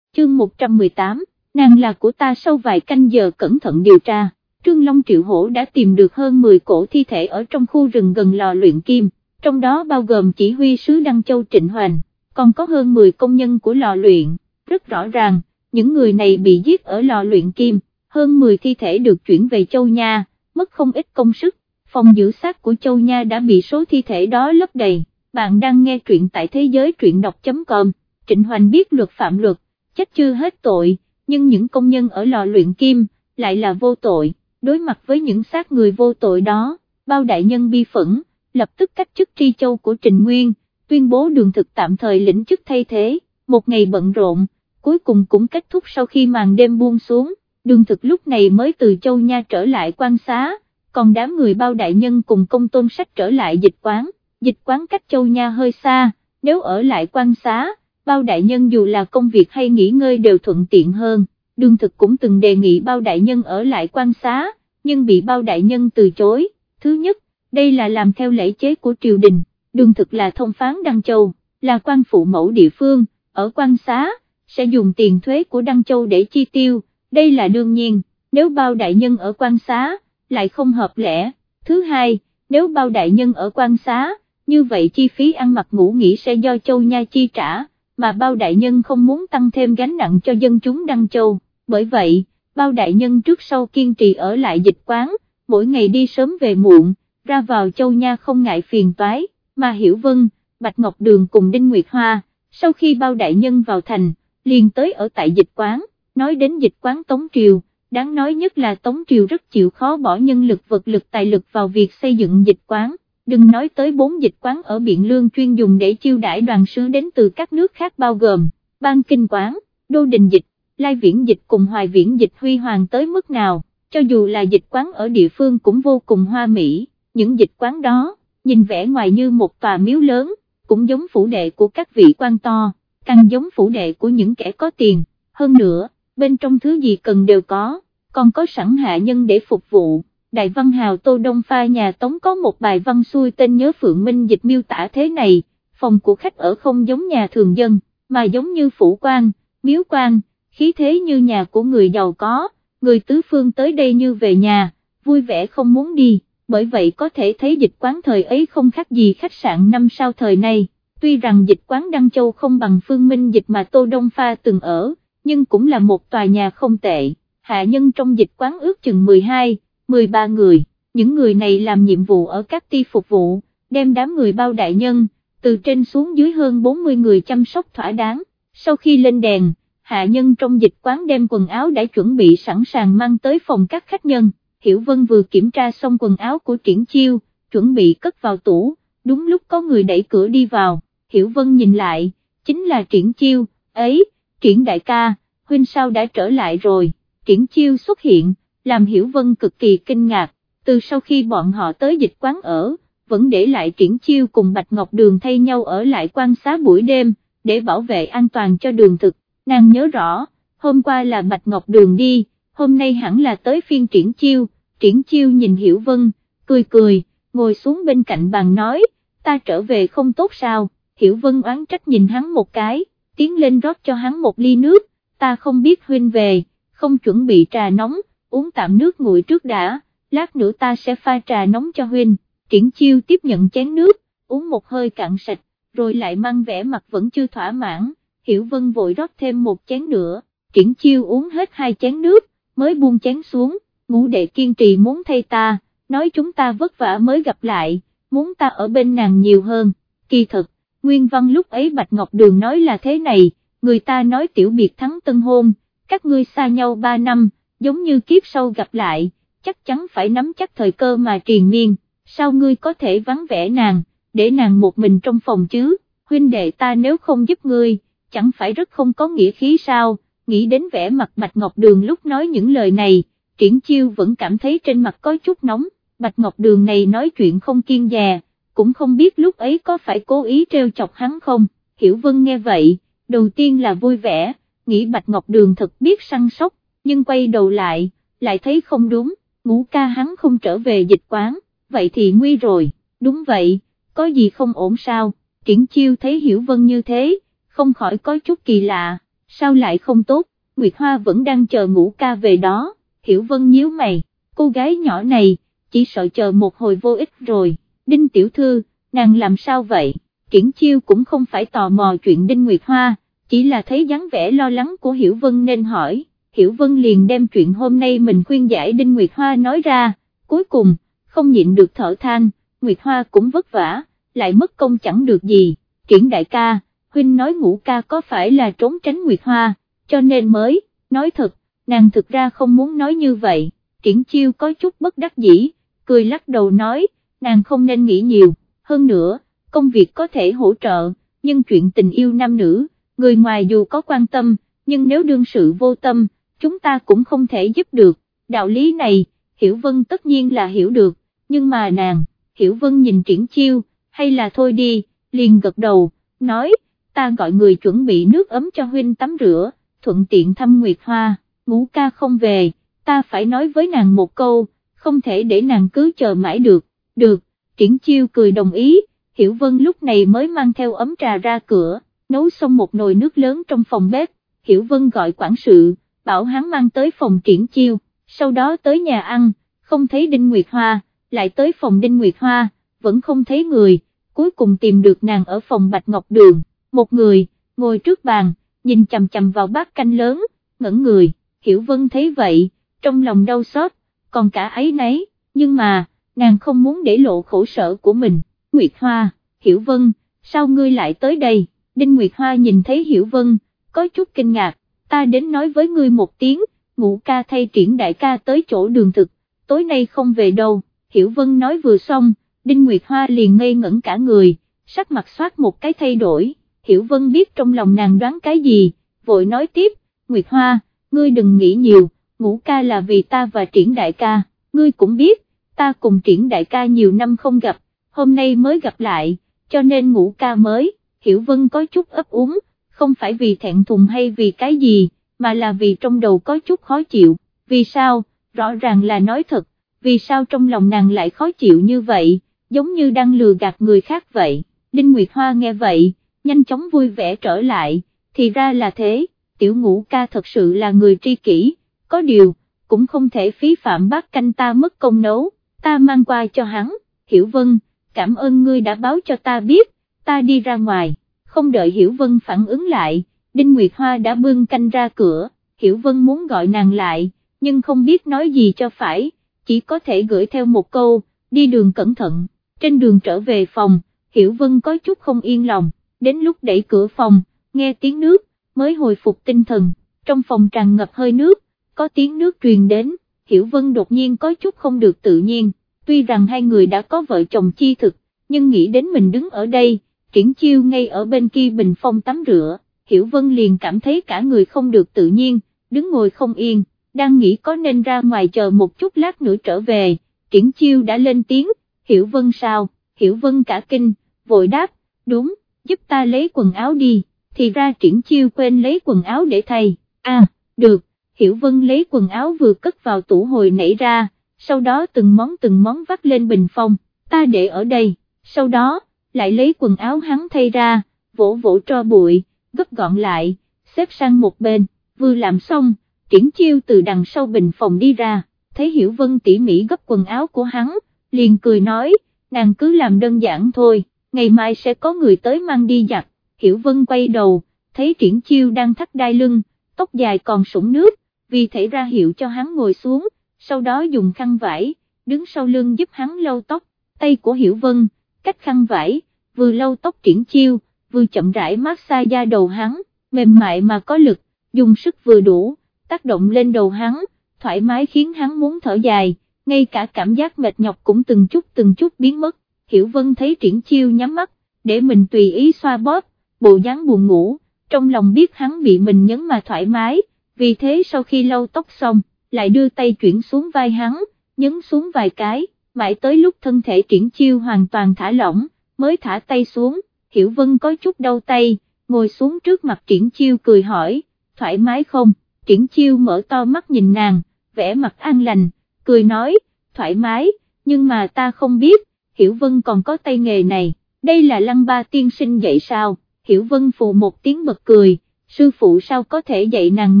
Chương 118, nàng là của ta sau vài canh giờ cẩn thận điều tra, Trương Long Triệu Hổ đã tìm được hơn 10 cổ thi thể ở trong khu rừng gần lò luyện kim, trong đó bao gồm chỉ huy sứ Đăng Châu Trịnh Hoành, còn có hơn 10 công nhân của lò luyện, rất rõ ràng, những người này bị giết ở lò luyện kim, hơn 10 thi thể được chuyển về Châu Nha, mất không ít công sức, phòng giữ xác của Châu Nha đã bị số thi thể đó lấp đầy, bạn đang nghe truyện tại thế giới truyện đọc.com, Trịnh Hoành biết luật phạm luật, chết chưa hết tội, nhưng những công nhân ở lò luyện kim, lại là vô tội, đối mặt với những xác người vô tội đó, bao đại nhân bi phẫn, lập tức cách chức tri châu của Trịnh Nguyên, tuyên bố đường thực tạm thời lĩnh chức thay thế, một ngày bận rộn, cuối cùng cũng kết thúc sau khi màn đêm buông xuống, đường thực lúc này mới từ châu nha trở lại quan xá, còn đám người bao đại nhân cùng công tôn sách trở lại dịch quán, dịch quán cách châu nha hơi xa, nếu ở lại quan xá, bao đại nhân dù là công việc hay nghỉ ngơi đều thuận tiện hơn, đường thực cũng từng đề nghị bao đại nhân ở lại quan xá, nhưng bị bao đại nhân từ chối, thứ nhất, đây là làm theo lễ chế của triều đình, đường thực là thông phán Đăng Châu, là quan phụ mẫu địa phương, ở quan xá, sẽ dùng tiền thuế của Đăng Châu để chi tiêu, đây là đương nhiên, nếu bao đại nhân ở quan xá, lại không hợp lẽ, thứ hai, nếu bao đại nhân ở quan xá, như vậy chi phí ăn mặc ngủ nghỉ sẽ do Châu Nha chi trả, mà bao đại nhân không muốn tăng thêm gánh nặng cho dân chúng Đăng Châu, bởi vậy, bao đại nhân trước sau kiên trì ở lại dịch quán, mỗi ngày đi sớm về muộn, ra vào Châu Nha không ngại phiền toái, mà Hiểu Vân, Bạch Ngọc Đường cùng Đinh Nguyệt Hoa, sau khi bao đại nhân vào thành, liền tới ở tại dịch quán, nói đến dịch quán Tống Triều, đáng nói nhất là Tống Triều rất chịu khó bỏ nhân lực vật lực tài lực vào việc xây dựng dịch quán, đừng nói tới bốn dịch quán ở Biện Lương chuyên dùng để chiêu đãi đoàn sứ đến từ các nước khác bao gồm, ban kinh quán, đô đình dịch, lai viễn dịch cùng hoài viễn dịch huy hoàng tới mức nào, cho dù là dịch quán ở địa phương cũng vô cùng hoa mỹ, những dịch quán đó, nhìn vẻ ngoài như một tòa miếu lớn, cũng giống phủ đệ của các vị quan to, càng giống phủ đệ của những kẻ có tiền, hơn nữa, bên trong thứ gì cần đều có, còn có sẵn hạ nhân để phục vụ. Đại văn hào Tô Đông Pha nhà Tống có một bài văn xuôi tên nhớ Phượng Minh dịch miêu tả thế này, phòng của khách ở không giống nhà thường dân, mà giống như phủ quan, miếu quan, khí thế như nhà của người giàu có, người tứ phương tới đây như về nhà, vui vẻ không muốn đi, bởi vậy có thể thấy dịch quán thời ấy không khác gì khách sạn năm sao thời này, tuy rằng dịch quán Đăng Châu không bằng phương minh dịch mà Tô Đông Pha từng ở, nhưng cũng là một tòa nhà không tệ, hạ nhân trong dịch quán ước chừng 12, 13 người, những người này làm nhiệm vụ ở các ti phục vụ, đem đám người bao đại nhân, từ trên xuống dưới hơn 40 người chăm sóc thỏa đáng, sau khi lên đèn, hạ nhân trong dịch quán đem quần áo đã chuẩn bị sẵn sàng mang tới phòng các khách nhân, Hiểu Vân vừa kiểm tra xong quần áo của triển chiêu, chuẩn bị cất vào tủ, đúng lúc có người đẩy cửa đi vào, Hiểu Vân nhìn lại, chính là triển chiêu, ấy, triển đại ca, huynh sao đã trở lại rồi, triển chiêu xuất hiện, làm Hiểu Vân cực kỳ kinh ngạc, từ sau khi bọn họ tới dịch quán ở, vẫn để lại triển chiêu cùng Bạch Ngọc Đường thay nhau ở lại quan xá buổi đêm, để bảo vệ an toàn cho đường thực, nàng nhớ rõ, hôm qua là Bạch Ngọc Đường đi, hôm nay hẳn là tới phiên triển chiêu, triển chiêu nhìn Hiểu Vân, cười cười, ngồi xuống bên cạnh bàn nói, ta trở về không tốt sao, Hiểu Vân oán trách nhìn hắn một cái, tiến lên rót cho hắn một ly nước, ta không biết huynh về, không chuẩn bị trà nóng, uống tạm nước nguội trước đã, lát nữa ta sẽ pha trà nóng cho huynh, triển chiêu tiếp nhận chén nước, uống một hơi cạn sạch, rồi lại mang vẻ mặt vẫn chưa thỏa mãn, Hiểu Vân vội rót thêm một chén nữa, triển chiêu uống hết hai chén nước, mới buông chén xuống, ngũ đệ kiên trì muốn thay ta, nói chúng ta vất vả mới gặp lại, muốn ta ở bên nàng nhiều hơn, kỳ thực, Nguyên Văn lúc ấy Bạch Ngọc Đường nói là thế này, người ta nói tiểu biệt thắng tân hôn, các ngươi xa nhau ba năm, giống như kiếp sau gặp lại, chắc chắn phải nắm chắc thời cơ mà triền miên, sao ngươi có thể vắng vẻ nàng, để nàng một mình trong phòng chứ, huynh đệ ta nếu không giúp ngươi, chẳng phải rất không có nghĩa khí sao, nghĩ đến vẻ mặt Bạch Ngọc Đường lúc nói những lời này, triển chiêu vẫn cảm thấy trên mặt có chút nóng, Bạch Ngọc Đường này nói chuyện không kiên dè, cũng không biết lúc ấy có phải cố ý treo chọc hắn không, Hiểu Vân nghe vậy, đầu tiên là vui vẻ, nghĩ Bạch Ngọc Đường thật biết săn sóc, nhưng quay đầu lại, lại thấy không đúng, ngũ ca hắn không trở về dịch quán, vậy thì nguy rồi, đúng vậy, có gì không ổn sao, triển chiêu thấy Hiểu Vân như thế, không khỏi có chút kỳ lạ, sao lại không tốt, Nguyệt Hoa vẫn đang chờ ngũ ca về đó, Hiểu Vân nhíu mày, cô gái nhỏ này, chỉ sợ chờ một hồi vô ích rồi, Đinh Tiểu Thư, nàng làm sao vậy, triển chiêu cũng không phải tò mò chuyện Đinh Nguyệt Hoa, chỉ là thấy dáng vẻ lo lắng của Hiểu Vân nên hỏi, Hiểu Vân liền đem chuyện hôm nay mình khuyên giải Đinh Nguyệt Hoa nói ra, cuối cùng, không nhịn được thở than, Nguyệt Hoa cũng vất vả, lại mất công chẳng được gì, triển đại ca, huynh nói ngũ ca có phải là trốn tránh Nguyệt Hoa, cho nên mới, nói thật, nàng thực ra không muốn nói như vậy, triển chiêu có chút bất đắc dĩ, cười lắc đầu nói, nàng không nên nghĩ nhiều, hơn nữa, công việc có thể hỗ trợ, nhưng chuyện tình yêu nam nữ, người ngoài dù có quan tâm, nhưng nếu đương sự vô tâm, chúng ta cũng không thể giúp được, đạo lý này, Hiểu Vân tất nhiên là hiểu được, nhưng mà nàng, Hiểu Vân nhìn triển chiêu, hay là thôi đi, liền gật đầu, nói, ta gọi người chuẩn bị nước ấm cho huynh tắm rửa, thuận tiện thăm Nguyệt Hoa, ngũ ca không về, ta phải nói với nàng một câu, không thể để nàng cứ chờ mãi được, được, triển chiêu cười đồng ý, Hiểu Vân lúc này mới mang theo ấm trà ra cửa, nấu xong một nồi nước lớn trong phòng bếp, Hiểu Vân gọi quản sự, bảo hắn mang tới phòng triển chiêu, sau đó tới nhà ăn, không thấy Đinh Nguyệt Hoa, lại tới phòng Đinh Nguyệt Hoa, vẫn không thấy người, cuối cùng tìm được nàng ở phòng Bạch Ngọc Đường, một người, ngồi trước bàn, nhìn chầm chầm vào bát canh lớn, ngẩn người, Hiểu Vân thấy vậy, trong lòng đau xót, còn cả ấy nấy, nhưng mà, nàng không muốn để lộ khổ sở của mình, Nguyệt Hoa, Hiểu Vân, sao ngươi lại tới đây, Đinh Nguyệt Hoa nhìn thấy Hiểu Vân, có chút kinh ngạc, ta đến nói với ngươi một tiếng, ngũ ca thay triển đại ca tới chỗ đường thực, tối nay không về đâu, Hiểu Vân nói vừa xong, Đinh Nguyệt Hoa liền ngây ngẩn cả người, sắc mặt soát một cái thay đổi, Hiểu Vân biết trong lòng nàng đoán cái gì, vội nói tiếp, Nguyệt Hoa, ngươi đừng nghĩ nhiều, ngũ ca là vì ta và triển đại ca, ngươi cũng biết, ta cùng triển đại ca nhiều năm không gặp, hôm nay mới gặp lại, cho nên ngủ ca mới, Hiểu Vân có chút ấp úng, không phải vì thẹn thùng hay vì cái gì, mà là vì trong đầu có chút khó chịu, vì sao, rõ ràng là nói thật, vì sao trong lòng nàng lại khó chịu như vậy, giống như đang lừa gạt người khác vậy, Đinh Nguyệt Hoa nghe vậy, nhanh chóng vui vẻ trở lại, thì ra là thế, tiểu ngũ ca thật sự là người tri kỷ, có điều, cũng không thể phí phạm bát canh ta mất công nấu, ta mang qua cho hắn, Hiểu Vân, cảm ơn ngươi đã báo cho ta biết, ta đi ra ngoài, không đợi Hiểu Vân phản ứng lại, Đinh Nguyệt Hoa đã bưng canh ra cửa, Hiểu Vân muốn gọi nàng lại, nhưng không biết nói gì cho phải, chỉ có thể gửi theo một câu, đi đường cẩn thận, trên đường trở về phòng, Hiểu Vân có chút không yên lòng, đến lúc đẩy cửa phòng, nghe tiếng nước, mới hồi phục tinh thần, trong phòng tràn ngập hơi nước, có tiếng nước truyền đến, Hiểu Vân đột nhiên có chút không được tự nhiên, tuy rằng hai người đã có vợ chồng chi thực, nhưng nghĩ đến mình đứng ở đây, triển chiêu ngay ở bên kia bình phong tắm rửa, Hiểu Vân liền cảm thấy cả người không được tự nhiên, đứng ngồi không yên, đang nghĩ có nên ra ngoài chờ một chút lát nữa trở về, triển chiêu đã lên tiếng, Hiểu Vân sao, Hiểu Vân cả kinh, vội đáp, đúng, giúp ta lấy quần áo đi, thì ra triển chiêu quên lấy quần áo để thay, à, được, Hiểu Vân lấy quần áo vừa cất vào tủ hồi nảy ra, sau đó từng món từng món vắt lên bình phong, ta để ở đây, sau đó, lại lấy quần áo hắn thay ra, vỗ vỗ cho bụi, gấp gọn lại, xếp sang một bên, vừa làm xong, triển chiêu từ đằng sau bình phòng đi ra, thấy Hiểu Vân tỉ mỉ gấp quần áo của hắn, liền cười nói, nàng cứ làm đơn giản thôi, ngày mai sẽ có người tới mang đi giặt, Hiểu Vân quay đầu, thấy triển chiêu đang thắt đai lưng, tóc dài còn sũng nước, vì thể ra hiệu cho hắn ngồi xuống, sau đó dùng khăn vải, đứng sau lưng giúp hắn lau tóc, tay của Hiểu Vân, cách khăn vải, vừa lau tóc triển chiêu, vừa chậm rãi massage da đầu hắn, mềm mại mà có lực, dùng sức vừa đủ, tác động lên đầu hắn, thoải mái khiến hắn muốn thở dài, ngay cả cảm giác mệt nhọc cũng từng chút từng chút biến mất, Hiểu Vân thấy triển chiêu nhắm mắt, để mình tùy ý xoa bóp, bộ dáng buồn ngủ, trong lòng biết hắn bị mình nhấn mà thoải mái, vì thế sau khi lau tóc xong, lại đưa tay chuyển xuống vai hắn, nhấn xuống vài cái, mãi tới lúc thân thể triển chiêu hoàn toàn thả lỏng, mới thả tay xuống, Hiểu Vân có chút đau tay, ngồi xuống trước mặt triển chiêu cười hỏi, thoải mái không, triển chiêu mở to mắt nhìn nàng, vẽ mặt an lành, cười nói, thoải mái, nhưng mà ta không biết, Hiểu Vân còn có tay nghề này, đây là lăng ba tiên sinh dạy sao, Hiểu Vân phụ một tiếng bật cười, sư phụ sao có thể dạy nàng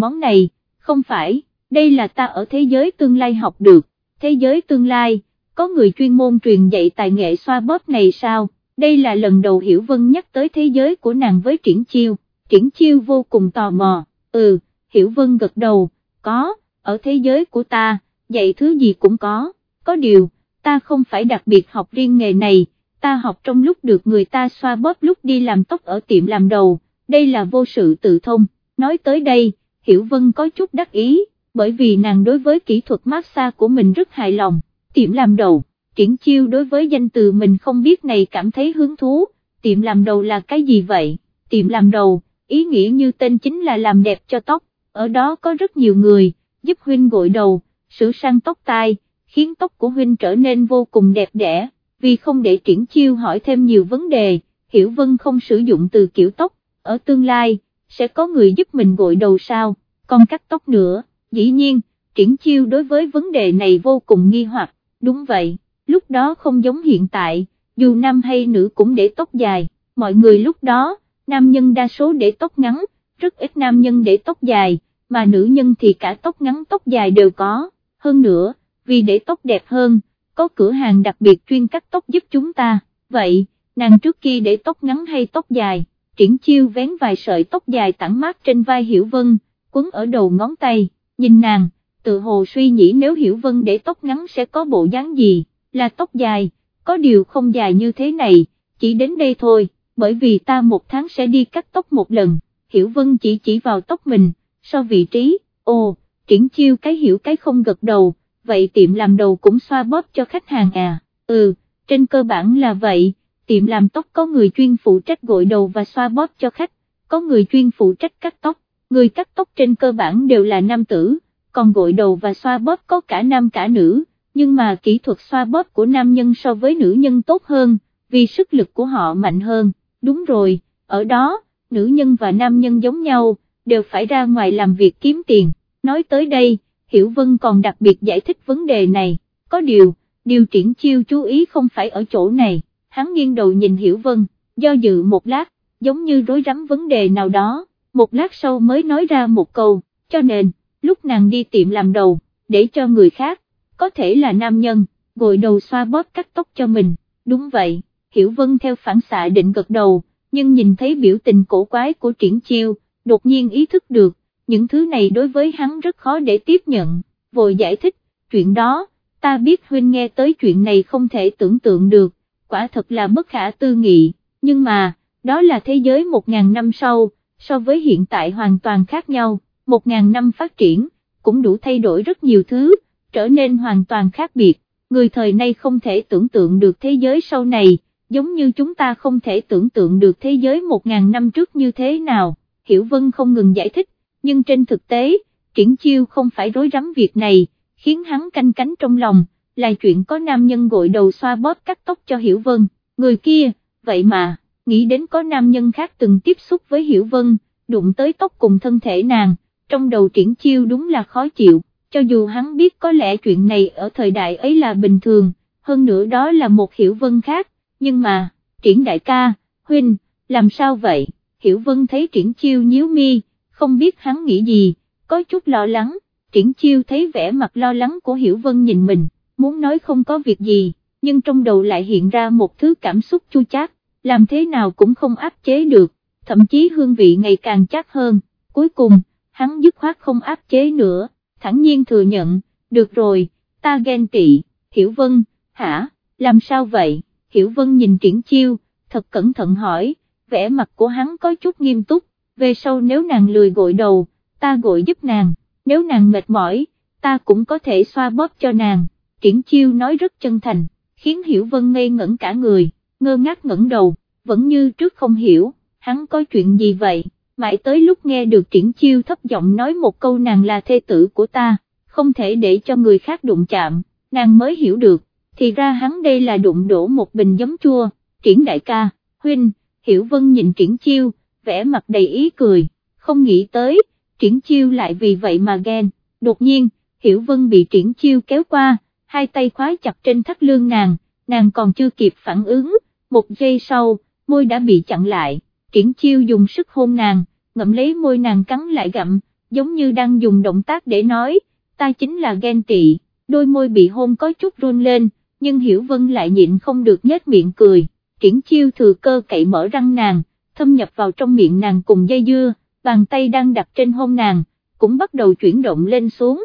món này, không phải, đây là ta ở thế giới tương lai học được, thế giới tương lai, có người chuyên môn truyền dạy tài nghệ xoa bóp này sao, đây là lần đầu Hiểu Vân nhắc tới thế giới của nàng với Triển Chiêu, Triển Chiêu vô cùng tò mò, ừ, Hiểu Vân gật đầu, có, ở thế giới của ta, dạy thứ gì cũng có, có điều, ta không phải đặc biệt học riêng nghề này, ta học trong lúc được người ta xoa bóp lúc đi làm tóc ở tiệm làm đầu, đây là vô sự tự thông, nói tới đây, Hiểu Vân có chút đắc ý, bởi vì nàng đối với kỹ thuật massage của mình rất hài lòng, tiệm làm đầu, triển chiêu đối với danh từ mình không biết này cảm thấy hứng thú, tiệm làm đầu là cái gì vậy, tiệm làm đầu, ý nghĩa như tên chính là làm đẹp cho tóc, ở đó có rất nhiều người, giúp huynh gội đầu, sửa sang tóc tai, khiến tóc của huynh trở nên vô cùng đẹp đẽ, vì không để triển chiêu hỏi thêm nhiều vấn đề, Hiểu Vân không sử dụng từ kiểu tóc, ở tương lai, sẽ có người giúp mình gội đầu sao, còn cắt tóc nữa, dĩ nhiên, triển chiêu đối với vấn đề này vô cùng nghi hoặc, đúng vậy, lúc đó không giống hiện tại, dù nam hay nữ cũng để tóc dài, mọi người lúc đó, nam nhân đa số để tóc ngắn, rất ít nam nhân để tóc dài, mà nữ nhân thì cả tóc ngắn tóc dài đều có, hơn nữa, vì để tóc đẹp hơn, có cửa hàng đặc biệt chuyên cắt tóc giúp chúng ta, vậy, nàng trước kia để tóc ngắn hay tóc dài, triển chiêu vén vài sợi tóc dài tản mát trên vai Hiểu Vân, quấn ở đầu ngón tay, nhìn nàng, tự hồ suy nghĩ nếu Hiểu Vân để tóc ngắn sẽ có bộ dáng gì, là tóc dài, có điều không dài như thế này, chỉ đến đây thôi, bởi vì ta một tháng sẽ đi cắt tóc một lần, Hiểu Vân chỉ chỉ vào tóc mình, so vị trí, ồ, triển chiêu cái hiểu cái không gật đầu, vậy tiệm làm đầu cũng xoa bóp cho khách hàng à, ừ, trên cơ bản là vậy, tiệm làm tóc có người chuyên phụ trách gội đầu và xoa bóp cho khách, có người chuyên phụ trách cắt tóc, người cắt tóc trên cơ bản đều là nam tử, còn gội đầu và xoa bóp có cả nam cả nữ, nhưng mà kỹ thuật xoa bóp của nam nhân so với nữ nhân tốt hơn, vì sức lực của họ mạnh hơn, đúng rồi, ở đó, nữ nhân và nam nhân giống nhau, đều phải ra ngoài làm việc kiếm tiền, nói tới đây, Hiểu Vân còn đặc biệt giải thích vấn đề này, có điều, điều triển chiêu chú ý không phải ở chỗ này, hắn nghiêng đầu nhìn Hiểu Vân, do dự một lát, giống như rối rắm vấn đề nào đó, một lát sau mới nói ra một câu, cho nên, lúc nàng đi tiệm làm đầu, để cho người khác, có thể là nam nhân, gội đầu xoa bóp cắt tóc cho mình, đúng vậy, Hiểu Vân theo phản xạ định gật đầu, nhưng nhìn thấy biểu tình cổ quái của triển chiêu, đột nhiên ý thức được, những thứ này đối với hắn rất khó để tiếp nhận, vội giải thích, chuyện đó, ta biết huynh nghe tới chuyện này không thể tưởng tượng được, quả thật là bất khả tư nghị, nhưng mà, đó là thế giới một ngàn năm sau, so với hiện tại hoàn toàn khác nhau, một ngàn năm phát triển, cũng đủ thay đổi rất nhiều thứ, trở nên hoàn toàn khác biệt, người thời nay không thể tưởng tượng được thế giới sau này, giống như chúng ta không thể tưởng tượng được thế giới một ngàn năm trước như thế nào, Hiểu Vân không ngừng giải thích, nhưng trên thực tế, triển chiêu không phải rối rắm việc này, khiến hắn canh cánh trong lòng, là chuyện có nam nhân gội đầu xoa bóp cắt tóc cho Hiểu Vân, người kia, vậy mà, nghĩ đến có nam nhân khác từng tiếp xúc với Hiểu Vân, đụng tới tóc cùng thân thể nàng, trong đầu triển chiêu đúng là khó chịu, cho dù hắn biết có lẽ chuyện này ở thời đại ấy là bình thường, hơn nữa đó là một Hiểu Vân khác, nhưng mà, triển đại ca, huynh, làm sao vậy, Hiểu Vân thấy triển chiêu nhíu mi, không biết hắn nghĩ gì, có chút lo lắng, triển chiêu thấy vẻ mặt lo lắng của Hiểu Vân nhìn mình, muốn nói không có việc gì, nhưng trong đầu lại hiện ra một thứ cảm xúc chua chát, làm thế nào cũng không áp chế được, thậm chí hương vị ngày càng chát hơn, cuối cùng, hắn dứt khoát không áp chế nữa, thẳng nhiên thừa nhận, được rồi, ta ghen tị, Hiểu Vân, hả, làm sao vậy, Hiểu Vân nhìn triển chiêu, thật cẩn thận hỏi, vẻ mặt của hắn có chút nghiêm túc, về sau nếu nàng lười gội đầu, ta gội giúp nàng, nếu nàng mệt mỏi, ta cũng có thể xoa bóp cho nàng, triển chiêu nói rất chân thành, khiến Hiểu Vân ngây ngẩn cả người, ngơ ngác ngẩng đầu, vẫn như trước không hiểu, hắn có chuyện gì vậy, mãi tới lúc nghe được triển chiêu thấp giọng nói một câu nàng là thê tử của ta, không thể để cho người khác đụng chạm, nàng mới hiểu được, thì ra hắn đây là đụng đổ một bình giấm chua, triển đại ca, huynh, Hiểu Vân nhìn triển chiêu, vẻ mặt đầy ý cười, không nghĩ tới, triển chiêu lại vì vậy mà ghen, đột nhiên, Hiểu Vân bị triển chiêu kéo qua, hai tay khóa chặt trên thắt lưng nàng, nàng còn chưa kịp phản ứng, một giây sau, môi đã bị chặn lại, triển chiêu dùng sức hôn nàng, ngậm lấy môi nàng cắn lại gặm, giống như đang dùng động tác để nói, ta chính là ghen tị, đôi môi bị hôn có chút run lên, nhưng Hiểu Vân lại nhịn không được nhếch miệng cười, triển chiêu thừa cơ cậy mở răng nàng, thâm nhập vào trong miệng nàng cùng dây dưa, bàn tay đang đặt trên hôn nàng, cũng bắt đầu chuyển động lên xuống.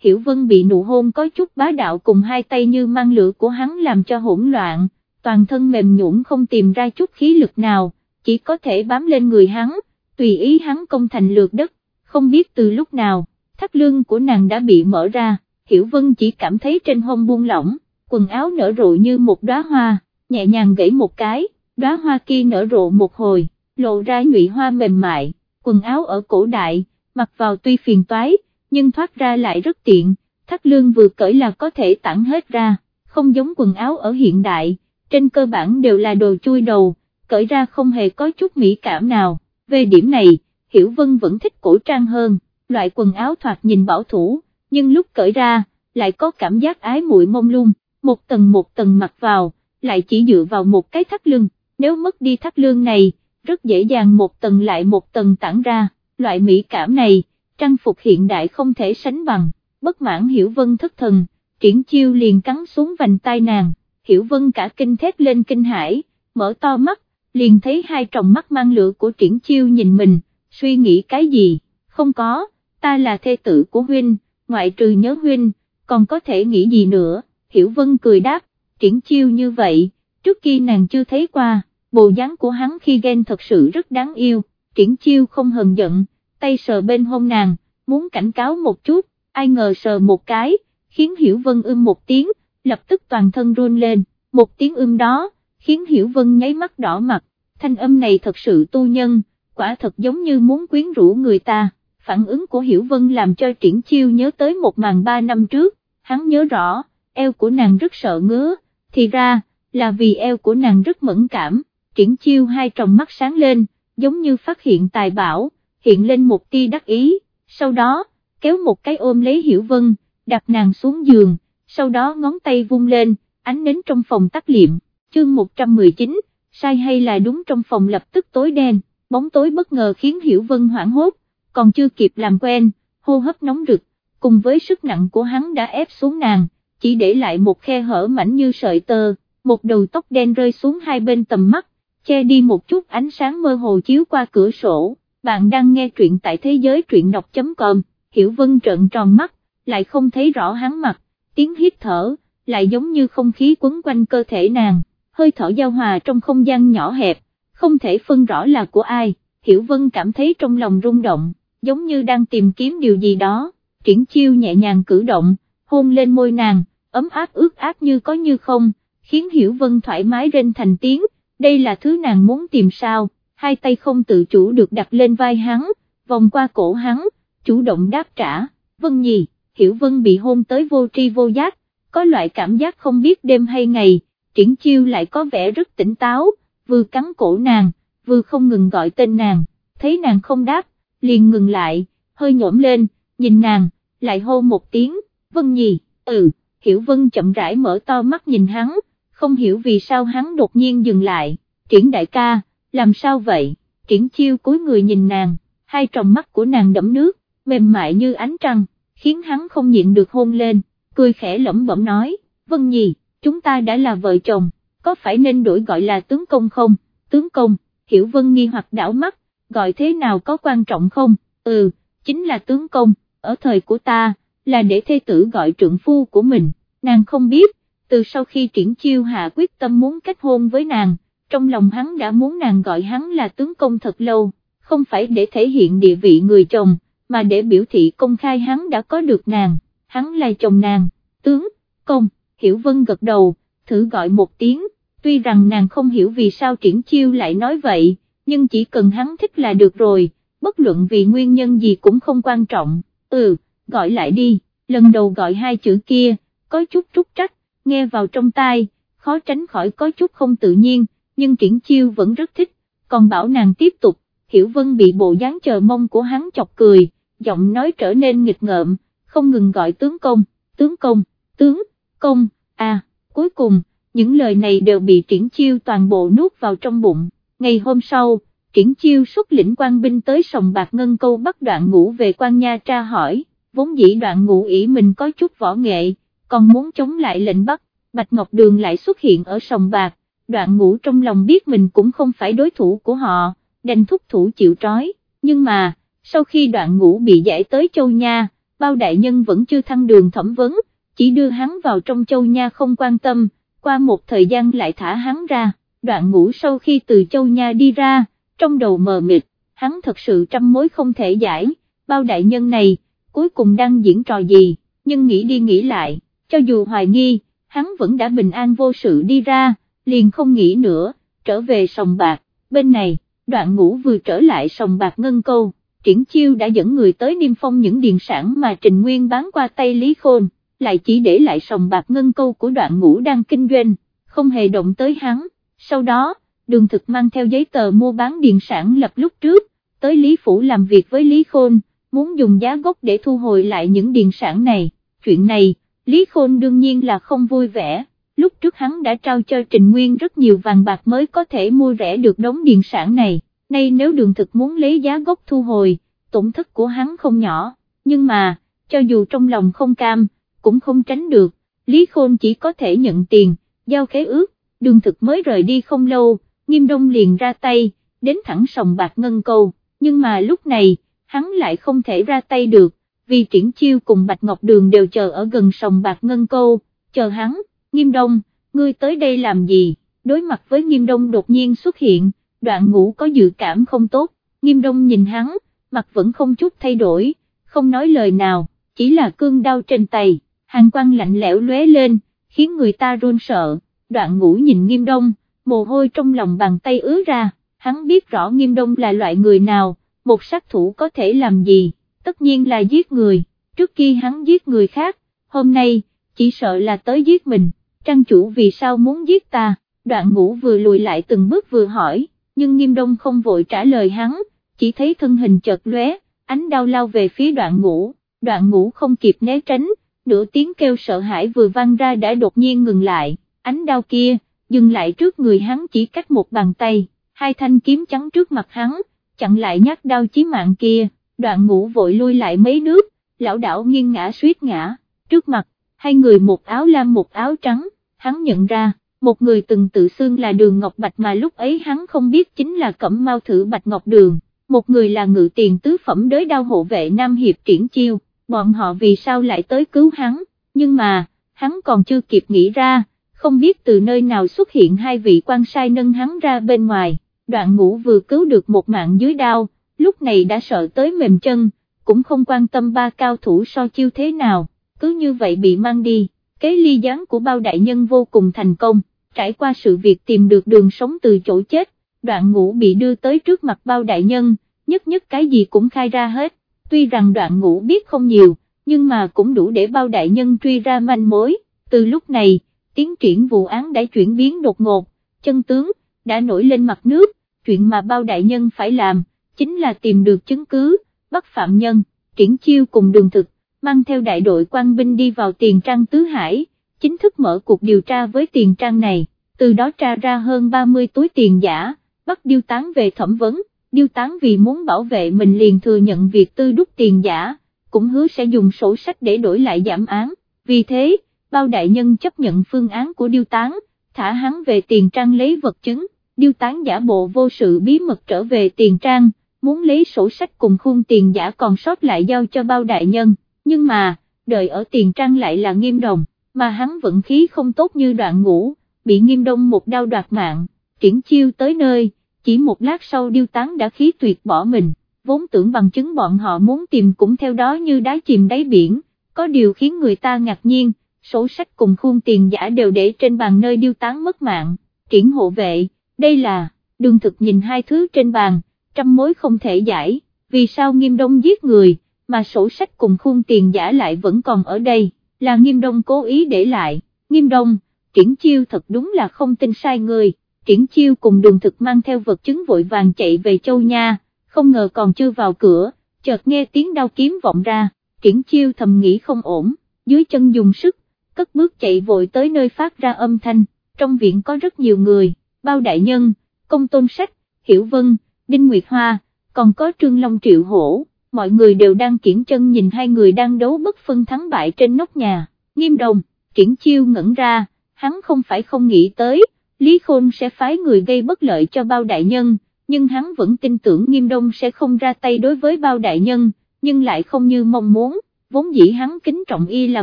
Hiểu Vân bị nụ hôn có chút bá đạo cùng hai tay như mang lửa của hắn làm cho hỗn loạn, toàn thân mềm nhũn không tìm ra chút khí lực nào, chỉ có thể bám lên người hắn, tùy ý hắn công thành lược đất, không biết từ lúc nào, thắt lưng của nàng đã bị mở ra, Hiểu Vân chỉ cảm thấy trên hông buông lỏng, quần áo nở rộ như một đóa hoa, nhẹ nhàng gãy một cái, đóa hoa kia nở rộ một hồi, lộ ra nhụy hoa mềm mại, quần áo ở cổ đại, mặc vào tuy phiền toái, nhưng thoát ra lại rất tiện, thắt lưng vừa cởi là có thể tản hết ra, không giống quần áo ở hiện đại, trên cơ bản đều là đồ chui đầu, cởi ra không hề có chút mỹ cảm nào, về điểm này, Hiểu Vân vẫn thích cổ trang hơn, loại quần áo thoạt nhìn bảo thủ, nhưng lúc cởi ra, lại có cảm giác ái muội mông lung, một tầng một tầng mặc vào, lại chỉ dựa vào một cái thắt lưng, nếu mất đi thắt lưng này, rất dễ dàng một tầng lại một tầng tản ra, loại mỹ cảm này, trang phục hiện đại không thể sánh bằng, bất mãn Hiểu Vân thất thần, triển chiêu liền cắn xuống vành tai nàng, Hiểu Vân cả kinh thét lên kinh hải, mở to mắt, liền thấy hai tròng mắt mang lửa của triển chiêu nhìn mình, suy nghĩ cái gì, không có, ta là thê tử của huynh, ngoại trừ nhớ huynh, còn có thể nghĩ gì nữa, Hiểu Vân cười đáp, triển chiêu như vậy, trước khi nàng chưa thấy qua, bộ dáng của hắn khi ghen thật sự rất đáng yêu, triển chiêu không hờn giận, tay sờ bên hông nàng, muốn cảnh cáo một chút, ai ngờ sờ một cái, khiến Hiểu Vân ưm một tiếng, lập tức toàn thân run lên, một tiếng ưm đó, khiến Hiểu Vân nháy mắt đỏ mặt, thanh âm này thật sự tu nhân, quả thật giống như muốn quyến rũ người ta, phản ứng của Hiểu Vân làm cho triển chiêu nhớ tới một màn ba năm trước, hắn nhớ rõ, eo của nàng rất sợ ngứa, thì ra, là vì eo của nàng rất mẫn cảm, triển chiêu hai tròng mắt sáng lên, giống như phát hiện tài bảo, hiện lên một tia đắc ý, sau đó, kéo một cái ôm lấy Hiểu Vân, đặt nàng xuống giường, sau đó ngón tay vung lên, ánh nến trong phòng tắt liệm, chương 119, sai hay là đúng trong phòng lập tức tối đen, bóng tối bất ngờ khiến Hiểu Vân hoảng hốt, còn chưa kịp làm quen, hô hấp nóng rực, cùng với sức nặng của hắn đã ép xuống nàng, chỉ để lại một khe hở mảnh như sợi tơ, một đầu tóc đen rơi xuống hai bên tầm mắt, che đi một chút ánh sáng mơ hồ chiếu qua cửa sổ, bạn đang nghe truyện tại thế giới truyện đọc.com, Hiểu Vân trợn tròn mắt, lại không thấy rõ hắn mặt, tiếng hít thở, lại giống như không khí quấn quanh cơ thể nàng, hơi thở giao hòa trong không gian nhỏ hẹp, không thể phân rõ là của ai, Hiểu Vân cảm thấy trong lòng rung động, giống như đang tìm kiếm điều gì đó, triển chiêu nhẹ nhàng cử động, hôn lên môi nàng, ấm áp ướt át như có như không, khiến Hiểu Vân thoải mái rên thành tiếng, đây là thứ nàng muốn tìm sao, hai tay không tự chủ được đặt lên vai hắn, vòng qua cổ hắn, chủ động đáp trả, Vân nhì, Hiểu Vân bị hôn tới vô tri vô giác, có loại cảm giác không biết đêm hay ngày, triển chiêu lại có vẻ rất tỉnh táo, vừa cắn cổ nàng, vừa không ngừng gọi tên nàng, thấy nàng không đáp, liền ngừng lại, hơi nhổm lên, nhìn nàng, lại hô một tiếng, Vân nhì, ừ, Hiểu Vân chậm rãi mở to mắt nhìn hắn, không hiểu vì sao hắn đột nhiên dừng lại, triển đại ca, làm sao vậy, triển chiêu cúi người nhìn nàng, hai tròng mắt của nàng đẫm nước, mềm mại như ánh trăng, khiến hắn không nhịn được hôn lên, cười khẽ lẩm bẩm nói, Vân nhì, chúng ta đã là vợ chồng, có phải nên đổi gọi là tướng công không, tướng công, hiểu Vân nghi hoặc đảo mắt, gọi thế nào có quan trọng không, ừ, chính là tướng công, ở thời của ta, là để thê tử gọi trượng phu của mình, nàng không biết, từ sau khi triển chiêu hạ quyết tâm muốn kết hôn với nàng, trong lòng hắn đã muốn nàng gọi hắn là tướng công thật lâu, không phải để thể hiện địa vị người chồng, mà để biểu thị công khai hắn đã có được nàng, hắn là chồng nàng, tướng, công, hiểu vân gật đầu, thử gọi một tiếng, tuy rằng nàng không hiểu vì sao triển chiêu lại nói vậy, nhưng chỉ cần hắn thích là được rồi, bất luận vì nguyên nhân gì cũng không quan trọng, ừ, gọi lại đi, lần đầu gọi hai chữ kia, có chút trúc trách, nghe vào trong tai, khó tránh khỏi có chút không tự nhiên, nhưng triển chiêu vẫn rất thích, còn bảo nàng tiếp tục, Hiểu Vân bị bộ dáng chờ mong của hắn chọc cười, giọng nói trở nên nghịch ngợm, không ngừng gọi tướng công, tướng công, tướng, công, à, cuối cùng, những lời này đều bị triển chiêu toàn bộ nuốt vào trong bụng, ngày hôm sau, triển chiêu xuất lĩnh quan binh tới sòng bạc ngân câu bắt đoạn ngũ về quan nha tra hỏi, vốn dĩ đoạn ngũ ý mình có chút võ nghệ, còn muốn chống lại lệnh bắt, Bạch Ngọc Đường lại xuất hiện ở sòng bạc, đoạn ngũ trong lòng biết mình cũng không phải đối thủ của họ, đành thúc thủ chịu trói, nhưng mà, sau khi đoạn ngũ bị giải tới châu Nha, bao đại nhân vẫn chưa thăng đường thẩm vấn, chỉ đưa hắn vào trong châu Nha không quan tâm, qua một thời gian lại thả hắn ra, đoạn ngũ sau khi từ châu Nha đi ra, trong đầu mờ mịt, hắn thật sự trăm mối không thể giải, bao đại nhân này, cuối cùng đang diễn trò gì, nhưng nghĩ đi nghĩ lại, cho dù hoài nghi, hắn vẫn đã bình an vô sự đi ra, liền không nghĩ nữa, trở về sòng bạc, bên này, đoạn ngũ vừa trở lại sòng bạc ngân câu, triển chiêu đã dẫn người tới niêm phong những điền sản mà Trình Nguyên bán qua tay Lý Khôn, lại chỉ để lại sòng bạc ngân câu của đoạn ngũ đang kinh doanh, không hề động tới hắn, sau đó, đường thực mang theo giấy tờ mua bán điền sản lập lúc trước, tới Lý Phủ làm việc với Lý Khôn, muốn dùng giá gốc để thu hồi lại những điền sản này, chuyện này, Lý Khôn đương nhiên là không vui vẻ, lúc trước hắn đã trao cho Trình Nguyên rất nhiều vàng bạc mới có thể mua rẻ được đống điền sản này, nay nếu đường thực muốn lấy giá gốc thu hồi, tổn thất của hắn không nhỏ, nhưng mà, cho dù trong lòng không cam, cũng không tránh được, Lý Khôn chỉ có thể nhận tiền, giao khế ước, đường thực mới rời đi không lâu, nghiêm đông liền ra tay, đến thẳng sòng bạc ngân câu, nhưng mà lúc này, hắn lại không thể ra tay được, vì triển chiêu cùng Bạch Ngọc Đường đều chờ ở gần sòng bạc ngân câu, chờ hắn, nghiêm đông, ngươi tới đây làm gì, đối mặt với nghiêm đông đột nhiên xuất hiện, đoạn ngũ có dự cảm không tốt, nghiêm đông nhìn hắn, mặt vẫn không chút thay đổi, không nói lời nào, chỉ là cương đau trên tay, hàng quang lạnh lẽo lóe lên, khiến người ta run sợ, đoạn ngũ nhìn nghiêm đông, mồ hôi trong lòng bàn tay ứa ra, hắn biết rõ nghiêm đông là loại người nào, một sát thủ có thể làm gì, tất nhiên là giết người, trước khi hắn giết người khác, hôm nay, chỉ sợ là tới giết mình, trang chủ vì sao muốn giết ta, đoạn ngũ vừa lùi lại từng bước vừa hỏi, nhưng nghiêm đông không vội trả lời hắn, chỉ thấy thân hình chợt lóe, ánh đau lao về phía đoạn ngũ, đoạn ngũ không kịp né tránh, nửa tiếng kêu sợ hãi vừa vang ra đã đột nhiên ngừng lại, ánh đau kia, dừng lại trước người hắn chỉ cách một bàn tay, hai thanh kiếm trắng trước mặt hắn, chặn lại nhát đau chí mạng kia, đoạn ngũ vội lui lại mấy nước, lão đảo nghiêng ngã suýt ngã, trước mặt, hai người một áo lam một áo trắng, hắn nhận ra, một người từng tự xưng là đường Ngọc Bạch mà lúc ấy hắn không biết chính là cẩm mau thử Bạch Ngọc Đường, một người là ngự tiền tứ phẩm đới đao hộ vệ Nam Hiệp triển chiêu, bọn họ vì sao lại tới cứu hắn, nhưng mà, hắn còn chưa kịp nghĩ ra, không biết từ nơi nào xuất hiện hai vị quan sai nâng hắn ra bên ngoài, đoạn ngũ vừa cứu được một mạng dưới đao, lúc này đã sợ tới mềm chân, cũng không quan tâm ba cao thủ so chiêu thế nào, cứ như vậy bị mang đi, kế ly gián của bao đại nhân vô cùng thành công, trải qua sự việc tìm được đường sống từ chỗ chết, đoạn ngũ bị đưa tới trước mặt bao đại nhân, nhất nhất cái gì cũng khai ra hết, tuy rằng đoạn ngũ biết không nhiều, nhưng mà cũng đủ để bao đại nhân truy ra manh mối, từ lúc này, tiến triển vụ án đã chuyển biến đột ngột, chân tướng, đã nổi lên mặt nước, chuyện mà bao đại nhân phải làm, chính là tìm được chứng cứ, bắt phạm nhân, triển chiêu cùng đường thực, mang theo đại đội quan binh đi vào tiền trang tứ hải, chính thức mở cuộc điều tra với tiền trang này, từ đó tra ra hơn 30 túi tiền giả, bắt điêu tán về thẩm vấn, điêu tán vì muốn bảo vệ mình liền thừa nhận việc tư đúc tiền giả, cũng hứa sẽ dùng sổ sách để đổi lại giảm án, vì thế, bao đại nhân chấp nhận phương án của điêu tán, thả hắn về tiền trang lấy vật chứng, điêu tán giả bộ vô sự bí mật trở về tiền trang, muốn lấy sổ sách cùng khuôn tiền giả còn sót lại giao cho bao đại nhân, nhưng mà, đợi ở tiền trang lại là nghiêm đồng, mà hắn vận khí không tốt như đoạn ngủ, bị nghiêm đông một đau đoạt mạng, triển chiêu tới nơi, chỉ một lát sau điêu tán đã khí tuyệt bỏ mình, vốn tưởng bằng chứng bọn họ muốn tìm cũng theo đó như đá chìm đáy biển, có điều khiến người ta ngạc nhiên, sổ sách cùng khuôn tiền giả đều để trên bàn nơi điêu tán mất mạng, triển hộ vệ, đây là, đường thực nhìn hai thứ trên bàn, trăm mối không thể giải, vì sao nghiêm đông giết người, mà sổ sách cùng khuôn tiền giả lại vẫn còn ở đây, là nghiêm đông cố ý để lại, nghiêm đông, triển chiêu thật đúng là không tin sai người, triển chiêu cùng đường thực mang theo vật chứng vội vàng chạy về châu nha, không ngờ còn chưa vào cửa, chợt nghe tiếng đao kiếm vọng ra, triển chiêu thầm nghĩ không ổn, dưới chân dùng sức, cất bước chạy vội tới nơi phát ra âm thanh, trong viện có rất nhiều người, bao đại nhân, công tôn sách, hiểu vân, đinh nguyệt hoa, còn có trương long triệu hổ, mọi người đều đang kiển chân nhìn hai người đang đấu bất phân thắng bại trên nóc nhà, nghiêm đồng, triển chiêu ngẩn ra, hắn không phải không nghĩ tới, Lý Khôn sẽ phái người gây bất lợi cho bao đại nhân, nhưng hắn vẫn tin tưởng nghiêm đông sẽ không ra tay đối với bao đại nhân, nhưng lại không như mong muốn, vốn dĩ hắn kính trọng y là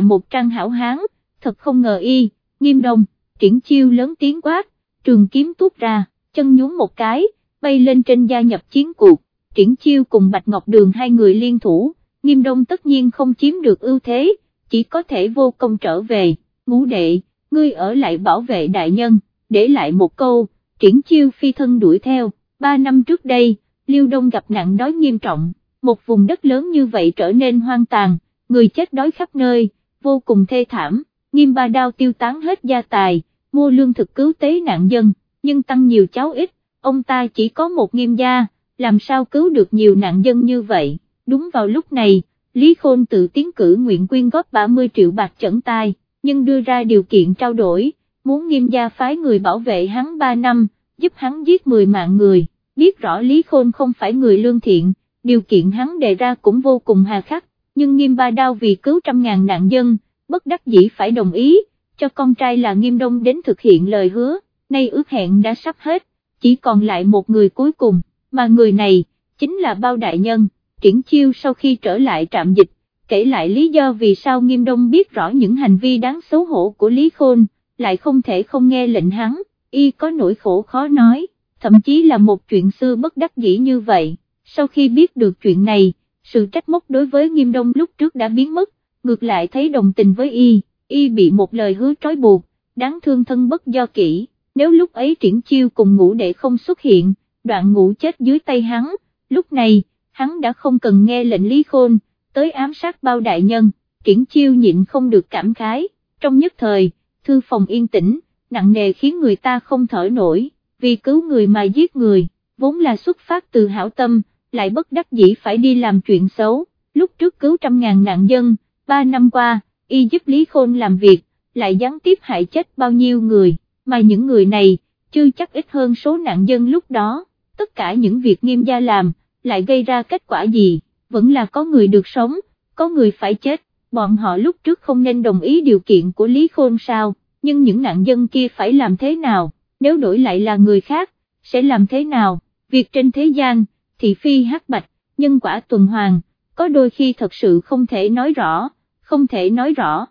một trang hảo hán, thật không ngờ y, nghiêm đông, triển chiêu lớn tiếng quát, trường kiếm tuốt ra, chân nhún một cái, bay lên trên gia nhập chiến cuộc, triển chiêu cùng Bạch Ngọc Đường hai người liên thủ, nghiêm đông tất nhiên không chiếm được ưu thế, chỉ có thể vô công trở về, ngũ đệ, ngươi ở lại bảo vệ đại nhân, để lại một câu, triển chiêu phi thân đuổi theo, ba năm trước đây, Liêu Đông gặp nạn đói nghiêm trọng, một vùng đất lớn như vậy trở nên hoang tàn, người chết đói khắp nơi, vô cùng thê thảm, nghiêm ba đao tiêu tán hết gia tài, mua lương thực cứu tế nạn dân, nhưng tăng nhiều cháu ít, ông ta chỉ có một nghiêm gia, làm sao cứu được nhiều nạn dân như vậy, đúng vào lúc này, Lý Khôn tự tiến cử nguyện quyên góp 30 triệu bạc chẩn tai, nhưng đưa ra điều kiện trao đổi, muốn nghiêm gia phái người bảo vệ hắn 3 năm, giúp hắn giết 10 mạng người, biết rõ Lý Khôn không phải người lương thiện, điều kiện hắn đề ra cũng vô cùng hà khắc, nhưng nghiêm ba đao vì cứu trăm ngàn nạn dân, bất đắc dĩ phải đồng ý, cho con trai là nghiêm đông đến thực hiện lời hứa, nay ước hẹn đã sắp hết, chỉ còn lại một người cuối cùng, mà người này, chính là bao đại nhân, triển chiêu sau khi trở lại trạm dịch, kể lại lý do vì sao nghiêm đông biết rõ những hành vi đáng xấu hổ của Lý Khôn, lại không thể không nghe lệnh hắn, y có nỗi khổ khó nói, thậm chí là một chuyện xưa bất đắc dĩ như vậy, sau khi biết được chuyện này, sự trách móc đối với nghiêm đông lúc trước đã biến mất, ngược lại thấy đồng tình với y, y bị một lời hứa trói buộc, đáng thương thân bất do kỹ, nếu lúc ấy triển chiêu cùng ngũ đệ không xuất hiện, đoạn ngũ chết dưới tay hắn, lúc này, hắn đã không cần nghe lệnh lý khôn, tới ám sát bao đại nhân, triển chiêu nhịn không được cảm khái, trong nhất thời, thư phòng yên tĩnh, nặng nề khiến người ta không thở nổi, vì cứu người mà giết người, vốn là xuất phát từ hảo tâm, lại bất đắc dĩ phải đi làm chuyện xấu, lúc trước cứu trăm ngàn nạn dân, ba năm qua, y giúp Lý Khôn làm việc, lại gián tiếp hại chết bao nhiêu người, mà những người này, chưa chắc ít hơn số nạn dân lúc đó, tất cả những việc nghiêm gia làm, lại gây ra kết quả gì, vẫn là có người được sống, có người phải chết, bọn họ lúc trước không nên đồng ý điều kiện của Lý Khôn sao, nhưng những nạn dân kia phải làm thế nào, nếu đổi lại là người khác, sẽ làm thế nào, việc trên thế gian, thị phi hắc bạch, nhân quả tuần hoàn, có đôi khi thật sự không thể nói rõ, không thể nói rõ.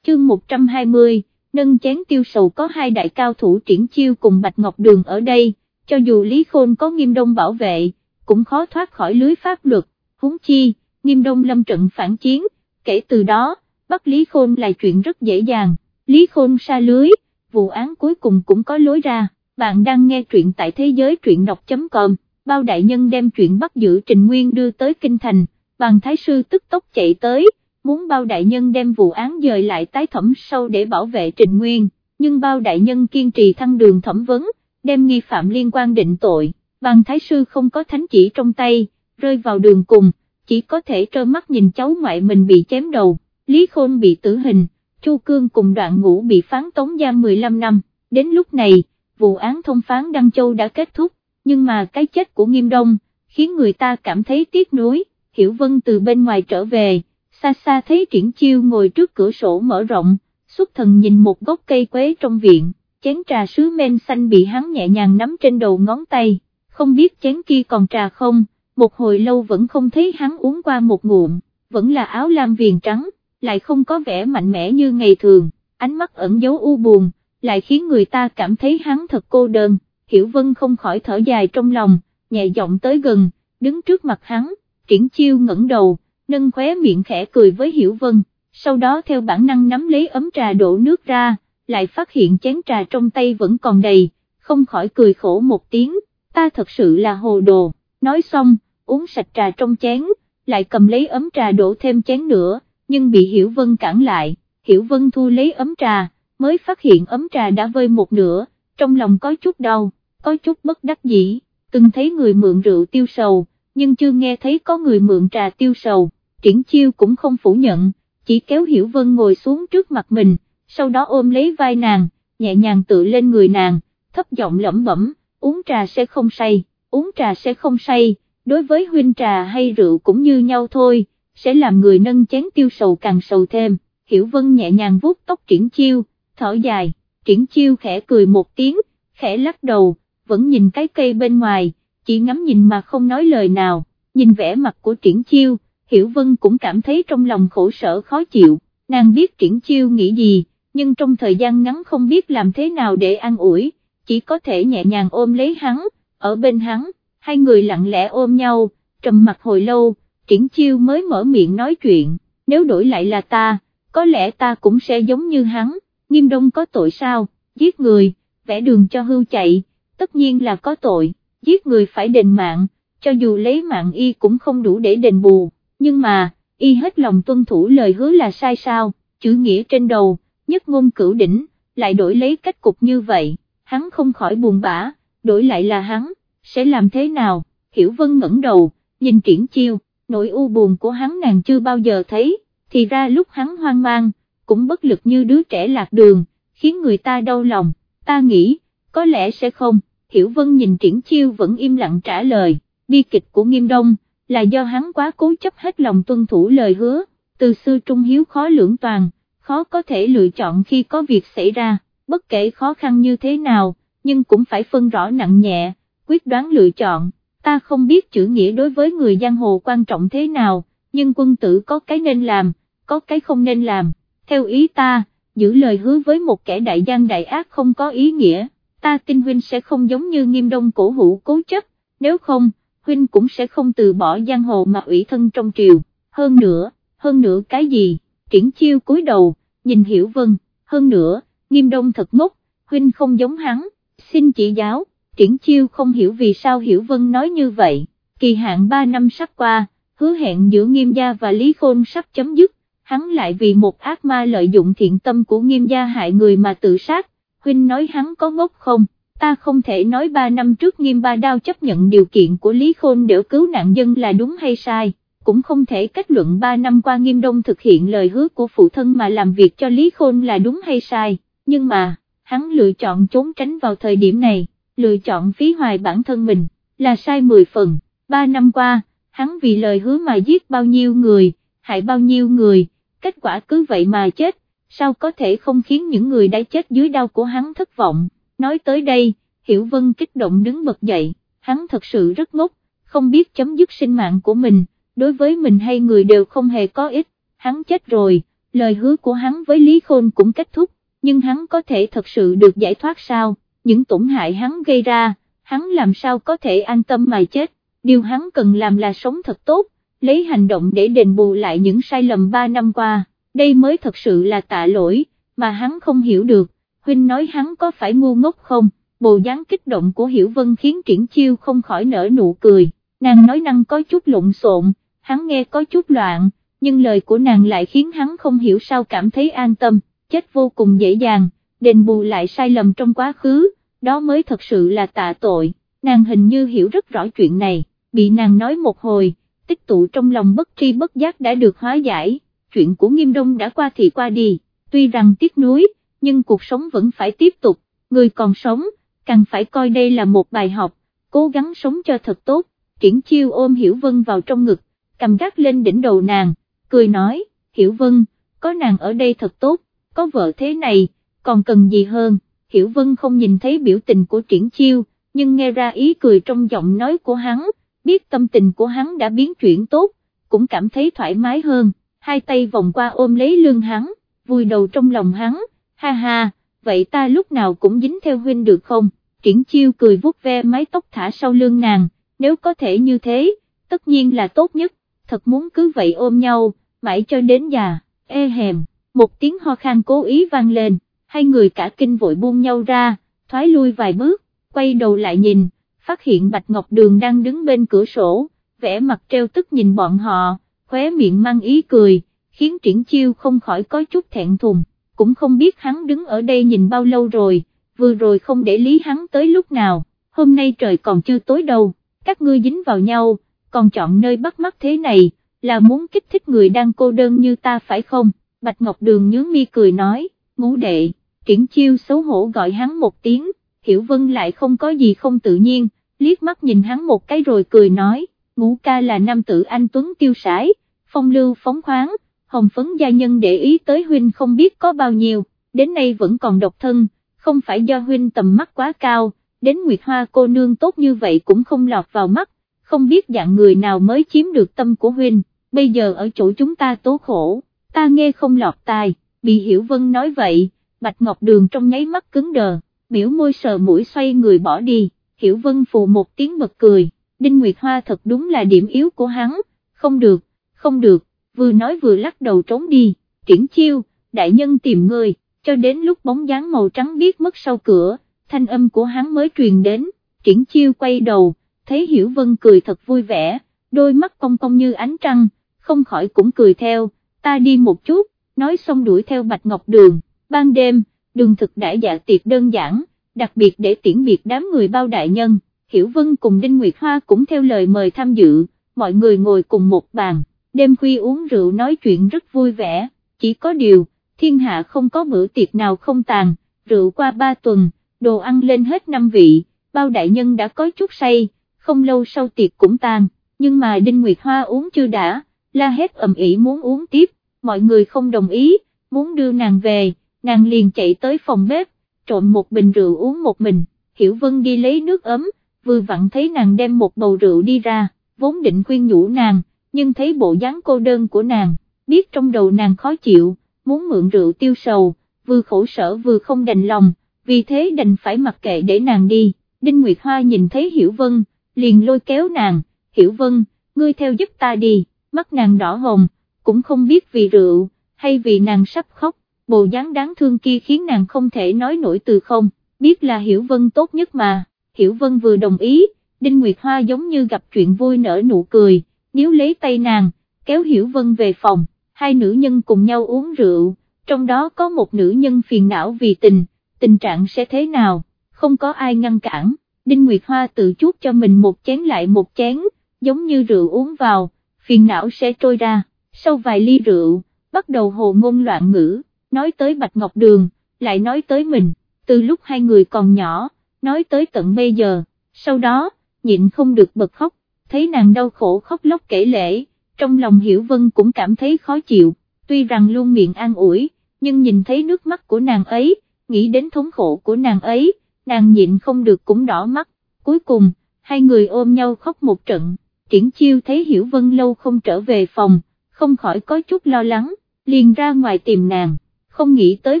Chương 120, nâng chén tiêu sầu có hai đại cao thủ triển chiêu cùng Bạch Ngọc Đường ở đây, cho dù Lý Khôn có nghiêm đông bảo vệ, cũng khó thoát khỏi lưới pháp luật, huống chi, nghiêm đông lâm trận phản chiến, kể từ đó, bắt Lý Khôn là chuyện rất dễ dàng, Lý Khôn xa lưới, vụ án cuối cùng cũng có lối ra, bạn đang nghe truyện tại thế giới truyện đọc.com, bao đại nhân đem chuyện bắt giữ Trình Nguyên đưa tới Kinh Thành, bàn thái sư tức tốc chạy tới, muốn bao đại nhân đem vụ án dời lại tái thẩm sâu để bảo vệ Trình Nguyên, nhưng bao đại nhân kiên trì thăng đường thẩm vấn, đem nghi phạm liên quan định tội, bàn thái sư không có thánh chỉ trong tay, rơi vào đường cùng, chỉ có thể trơ mắt nhìn cháu ngoại mình bị chém đầu, Lý Khôn bị tử hình, Chu Cương cùng đoạn ngũ bị phán tống giam 15 năm, đến lúc này, vụ án thông phán Đăng Châu đã kết thúc, nhưng mà cái chết của Nghiêm Đông, khiến người ta cảm thấy tiếc nuối, Hiểu Vân từ bên ngoài trở về, xa xa thấy triển chiêu ngồi trước cửa sổ mở rộng, xuất thần nhìn một gốc cây quế trong viện, chén trà sứ men xanh bị hắn nhẹ nhàng nắm trên đầu ngón tay, không biết chén kia còn trà không, một hồi lâu vẫn không thấy hắn uống qua một ngụm, vẫn là áo lam viền trắng, lại không có vẻ mạnh mẽ như ngày thường, ánh mắt ẩn dấu u buồn, lại khiến người ta cảm thấy hắn thật cô đơn, Hiểu Vân không khỏi thở dài trong lòng, nhẹ giọng tới gần, đứng trước mặt hắn, triển chiêu ngẩng đầu, nâng khóe miệng khẽ cười với Hiểu Vân, sau đó theo bản năng nắm lấy ấm trà đổ nước ra, lại phát hiện chén trà trong tay vẫn còn đầy, không khỏi cười khổ một tiếng, ta thật sự là hồ đồ, nói xong, uống sạch trà trong chén, lại cầm lấy ấm trà đổ thêm chén nữa, nhưng bị Hiểu Vân cản lại, Hiểu Vân thu lấy ấm trà, mới phát hiện ấm trà đã vơi một nửa, trong lòng có chút đau, có chút bất đắc dĩ, từng thấy người mượn rượu tiêu sầu, nhưng chưa nghe thấy có người mượn trà tiêu sầu, triển chiêu cũng không phủ nhận, chỉ kéo Hiểu Vân ngồi xuống trước mặt mình, sau đó ôm lấy vai nàng, nhẹ nhàng tự lên người nàng, thấp giọng lẩm bẩm, uống trà sẽ không say, uống trà sẽ không say, đối với huynh trà hay rượu cũng như nhau thôi, sẽ làm người nâng chén tiêu sầu càng sầu thêm, Hiểu Vân nhẹ nhàng vuốt tóc triển chiêu, thở dài, triển chiêu khẽ cười một tiếng, khẽ lắc đầu, vẫn nhìn cái cây bên ngoài, chỉ ngắm nhìn mà không nói lời nào, nhìn vẻ mặt của triển chiêu, Hiểu Vân cũng cảm thấy trong lòng khổ sở khó chịu, nàng biết triển chiêu nghĩ gì, nhưng trong thời gian ngắn không biết làm thế nào để an ủi, chỉ có thể nhẹ nhàng ôm lấy hắn, ở bên hắn, hai người lặng lẽ ôm nhau, trầm mặt hồi lâu, triển chiêu mới mở miệng nói chuyện, nếu đổi lại là ta, có lẽ ta cũng sẽ giống như hắn, nghiêm đông có tội sao, giết người, vẽ đường cho hưu chạy, tất nhiên là có tội, giết người phải đền mạng, cho dù lấy mạng y cũng không đủ để đền bù, nhưng mà, y hết lòng tuân thủ lời hứa là sai sao, chữ nghĩa trên đầu, nhất ngôn cửu đỉnh, lại đổi lấy cách cục như vậy, hắn không khỏi buồn bã, đổi lại là hắn, sẽ làm thế nào, hiểu vân ngẩng đầu, nhìn triển chiêu, nỗi u buồn của hắn nàng chưa bao giờ thấy, thì ra lúc hắn hoang mang, cũng bất lực như đứa trẻ lạc đường, khiến người ta đau lòng, ta nghĩ, có lẽ sẽ không, hiểu vân nhìn triển chiêu vẫn im lặng trả lời, bi kịch của nghiêm đông, là do hắn quá cố chấp hết lòng tuân thủ lời hứa, từ xưa trung hiếu khó lưỡng toàn, khó có thể lựa chọn khi có việc xảy ra, bất kể khó khăn như thế nào, nhưng cũng phải phân rõ nặng nhẹ, quyết đoán lựa chọn, ta không biết chữ nghĩa đối với người giang hồ quan trọng thế nào, nhưng quân tử có cái nên làm, có cái không nên làm, theo ý ta, giữ lời hứa với một kẻ đại gian đại ác không có ý nghĩa, ta tin huynh sẽ không giống như nghiêm đông cổ hữu cố chấp, nếu không, huynh cũng sẽ không từ bỏ giang hồ mà ủy thân trong triều, hơn nữa, hơn nữa cái gì, triển chiêu cúi đầu, nhìn hiểu vân, hơn nữa, nghiêm đông thật ngốc, huynh không giống hắn, xin chỉ giáo, triển chiêu không hiểu vì sao hiểu vân nói như vậy, kỳ hạn 3 năm sắp qua, hứa hẹn giữa nghiêm gia và Lý Khôn sắp chấm dứt, hắn lại vì một ác ma lợi dụng thiện tâm của nghiêm gia hại người mà tự sát, Huynh nói hắn có ngốc không, ta không thể nói ba năm trước nghiêm ba đao chấp nhận điều kiện của Lý Khôn để cứu nạn dân là đúng hay sai, cũng không thể kết luận ba năm qua nghiêm đông thực hiện lời hứa của phụ thân mà làm việc cho Lý Khôn là đúng hay sai, nhưng mà, hắn lựa chọn trốn tránh vào thời điểm này, lựa chọn phí hoài bản thân mình, là sai 10 phần, ba năm qua, hắn vì lời hứa mà giết bao nhiêu người, hại bao nhiêu người, kết quả cứ vậy mà chết, sao có thể không khiến những người đã chết dưới đau của hắn thất vọng, nói tới đây, Hiểu Vân kích động đứng bật dậy, hắn thật sự rất ngốc, không biết chấm dứt sinh mạng của mình, đối với mình hay người đều không hề có ích, hắn chết rồi, lời hứa của hắn với Lý Khôn cũng kết thúc, nhưng hắn có thể thật sự được giải thoát sao, những tổn hại hắn gây ra, hắn làm sao có thể an tâm mà chết, điều hắn cần làm là sống thật tốt, lấy hành động để đền bù lại những sai lầm 3 năm qua, đây mới thật sự là tạ lỗi, mà hắn không hiểu được, huynh nói hắn có phải ngu ngốc không, bộ dáng kích động của Hiểu Vân khiến triển chiêu không khỏi nở nụ cười, nàng nói năng có chút lộn xộn, hắn nghe có chút loạn, nhưng lời của nàng lại khiến hắn không hiểu sao cảm thấy an tâm, chết vô cùng dễ dàng, đền bù lại sai lầm trong quá khứ, đó mới thật sự là tạ tội, nàng hình như hiểu rất rõ chuyện này, bị nàng nói một hồi, tích tụ trong lòng bất tri bất giác đã được hóa giải, chuyện của nghiêm đông đã qua thì qua đi, tuy rằng tiếc nuối, nhưng cuộc sống vẫn phải tiếp tục, người còn sống, càng phải coi đây là một bài học, cố gắng sống cho thật tốt, triển chiêu ôm Hiểu Vân vào trong ngực, cầm gác lên đỉnh đầu nàng, cười nói, Hiểu Vân, có nàng ở đây thật tốt, có vợ thế này, còn cần gì hơn, Hiểu Vân không nhìn thấy biểu tình của triển chiêu, nhưng nghe ra ý cười trong giọng nói của hắn, biết tâm tình của hắn đã biến chuyển tốt, cũng cảm thấy thoải mái hơn, hai tay vòng qua ôm lấy lưng hắn, vui đầu trong lòng hắn, ha ha, vậy ta lúc nào cũng dính theo huynh được không, triển chiêu cười vuốt ve mái tóc thả sau lưng nàng, nếu có thể như thế, tất nhiên là tốt nhất, thật muốn cứ vậy ôm nhau, mãi cho đến già, ê hèm, một tiếng ho khan cố ý vang lên, hai người cả kinh vội buông nhau ra, thoái lui vài bước, quay đầu lại nhìn, phát hiện Bạch Ngọc Đường đang đứng bên cửa sổ, vẻ mặt treo tức nhìn bọn họ, khóe miệng mang ý cười, khiến triển chiêu không khỏi có chút thẹn thùng, cũng không biết hắn đứng ở đây nhìn bao lâu rồi, vừa rồi không để lý hắn tới lúc nào, hôm nay trời còn chưa tối đâu, các ngươi dính vào nhau, còn chọn nơi bắt mắt thế này, là muốn kích thích người đang cô đơn như ta phải không, Bạch Ngọc Đường nhướng mi cười nói, ngũ đệ, triển chiêu xấu hổ gọi hắn một tiếng, Hiểu Vân lại không có gì không tự nhiên, liếc mắt nhìn hắn một cái rồi cười nói, ngũ ca là nam tử anh Tuấn tiêu Sải, phong lưu phóng khoáng, hồng phấn gia nhân để ý tới huynh không biết có bao nhiêu, đến nay vẫn còn độc thân, không phải do huynh tầm mắt quá cao, đến Nguyệt Hoa cô nương tốt như vậy cũng không lọt vào mắt, không biết dạng người nào mới chiếm được tâm của huynh, bây giờ ở chỗ chúng ta tố khổ, ta nghe không lọt tai, bị Hiểu Vân nói vậy, Bạch Ngọc Đường trong nháy mắt cứng đờ, biểu môi sờ mũi xoay người bỏ đi, Hiểu Vân phù một tiếng bật cười, Đinh Nguyệt Hoa thật đúng là điểm yếu của hắn, không được, không được, vừa nói vừa lắc đầu trốn đi, triển chiêu, đại nhân tìm người, cho đến lúc bóng dáng màu trắng biết mất sau cửa, thanh âm của hắn mới truyền đến, triển chiêu quay đầu, thấy Hiểu Vân cười thật vui vẻ, đôi mắt cong cong như ánh trăng, không khỏi cũng cười theo, ta đi một chút, nói xong đuổi theo Bạch Ngọc Đường, ban đêm, đường thực đã dạ tiệc đơn giản, đặc biệt để tiễn biệt đám người bao đại nhân, Hiểu Vân cùng Đinh Nguyệt Hoa cũng theo lời mời tham dự, mọi người ngồi cùng một bàn, đêm khuya uống rượu nói chuyện rất vui vẻ, chỉ có điều, thiên hạ không có bữa tiệc nào không tàn, rượu qua ba tuần, đồ ăn lên hết năm vị, bao đại nhân đã có chút say, không lâu sau tiệc cũng tàn nhưng mà Đinh Nguyệt Hoa uống chưa đã, la hét ầm ĩ muốn uống tiếp, mọi người không đồng ý, muốn đưa nàng về, nàng liền chạy tới phòng bếp, trộn một bình rượu uống một mình, Hiểu Vân đi lấy nước ấm, vừa vặn thấy nàng đem một bầu rượu đi ra, vốn định khuyên nhủ nàng, nhưng thấy bộ dáng cô đơn của nàng, biết trong đầu nàng khó chịu, muốn mượn rượu tiêu sầu, vừa khổ sở vừa không đành lòng, vì thế đành phải mặc kệ để nàng đi, Đinh Nguyệt Hoa nhìn thấy Hiểu Vân, liền lôi kéo nàng, Hiểu Vân, ngươi theo giúp ta đi, mắt nàng đỏ hồng, cũng không biết vì rượu, hay vì nàng sắp khóc, bộ dáng đáng thương kia khiến nàng không thể nói nổi từ không, biết là Hiểu Vân tốt nhất mà, Hiểu Vân vừa đồng ý, Đinh Nguyệt Hoa giống như gặp chuyện vui nở nụ cười, nếu lấy tay nàng, kéo Hiểu Vân về phòng, hai nữ nhân cùng nhau uống rượu, trong đó có một nữ nhân phiền não vì tình, tình trạng sẽ thế nào, không có ai ngăn cản, Đinh Nguyệt Hoa tự chuốt cho mình một chén lại một chén, giống như rượu uống vào, phiền não sẽ trôi ra, sau vài ly rượu, bắt đầu hồ ngôn loạn ngữ, nói tới Bạch Ngọc Đường, lại nói tới mình, từ lúc hai người còn nhỏ, nói tới tận bây giờ, sau đó, nhịn không được bật khóc, thấy nàng đau khổ khóc lóc kể lễ, trong lòng Hiểu Vân cũng cảm thấy khó chịu, tuy rằng luôn miệng an ủi, nhưng nhìn thấy nước mắt của nàng ấy, nghĩ đến thống khổ của nàng ấy, nàng nhịn không được cũng đỏ mắt, cuối cùng, hai người ôm nhau khóc một trận, triển chiêu thấy Hiểu Vân lâu không trở về phòng, không khỏi có chút lo lắng, liền ra ngoài tìm nàng, không nghĩ tới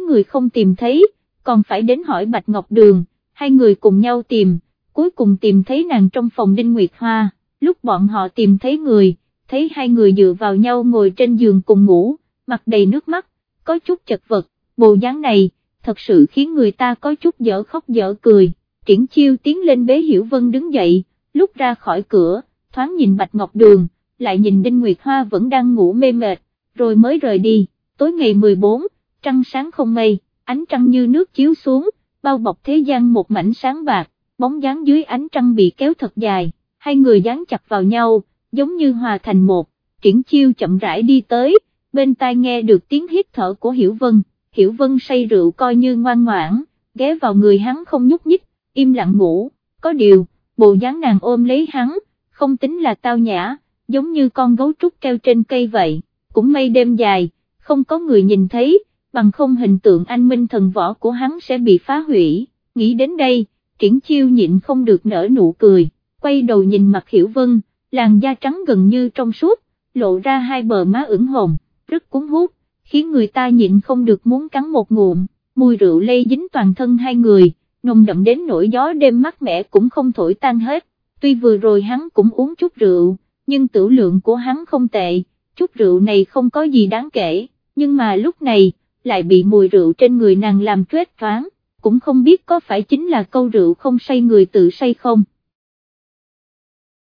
người không tìm thấy, còn phải đến hỏi Bạch Ngọc Đường, hai người cùng nhau tìm, cuối cùng tìm thấy nàng trong phòng Đinh Nguyệt Hoa, lúc bọn họ tìm thấy người, thấy hai người dựa vào nhau ngồi trên giường cùng ngủ, mặt đầy nước mắt, có chút chật vật, bộ dáng này, thật sự khiến người ta có chút dở khóc dở cười, triển chiêu tiến lên bế Hiểu Vân đứng dậy, lúc ra khỏi cửa, thoáng nhìn Bạch Ngọc Đường, lại nhìn Đinh Nguyệt Hoa vẫn đang ngủ mê mệt, rồi mới rời đi, tối ngày 14, trăng sáng không mây, ánh trăng như nước chiếu xuống, bao bọc thế gian một mảnh sáng bạc, bóng dáng dưới ánh trăng bị kéo thật dài, hai người dán chặt vào nhau, giống như hòa thành một, triển chiêu chậm rãi đi tới, bên tai nghe được tiếng hít thở của Hiểu Vân, Hiểu Vân say rượu coi như ngoan ngoãn, ghé vào người hắn không nhúc nhích, im lặng ngủ, có điều, bộ dáng nàng ôm lấy hắn, không tính là tao nhã, giống như con gấu trúc treo trên cây vậy, cũng mây đêm dài, không có người nhìn thấy, bằng không hình tượng anh minh thần võ của hắn sẽ bị phá hủy, nghĩ đến đây, triển chiêu nhịn không được nở nụ cười, quay đầu nhìn mặt Hiểu Vân, làn da trắng gần như trong suốt, lộ ra hai bờ má ửng hồng, rất cuốn hút, khiến người ta nhịn không được muốn cắn một ngụm, mùi rượu lây dính toàn thân hai người, nồng đậm đến nỗi gió đêm mát mẻ cũng không thổi tan hết, tuy vừa rồi hắn cũng uống chút rượu, nhưng tử lượng của hắn không tệ, chút rượu này không có gì đáng kể, nhưng mà lúc này, lại bị mùi rượu trên người nàng làm trết thoáng, cũng không biết có phải chính là câu rượu không say người tự say không.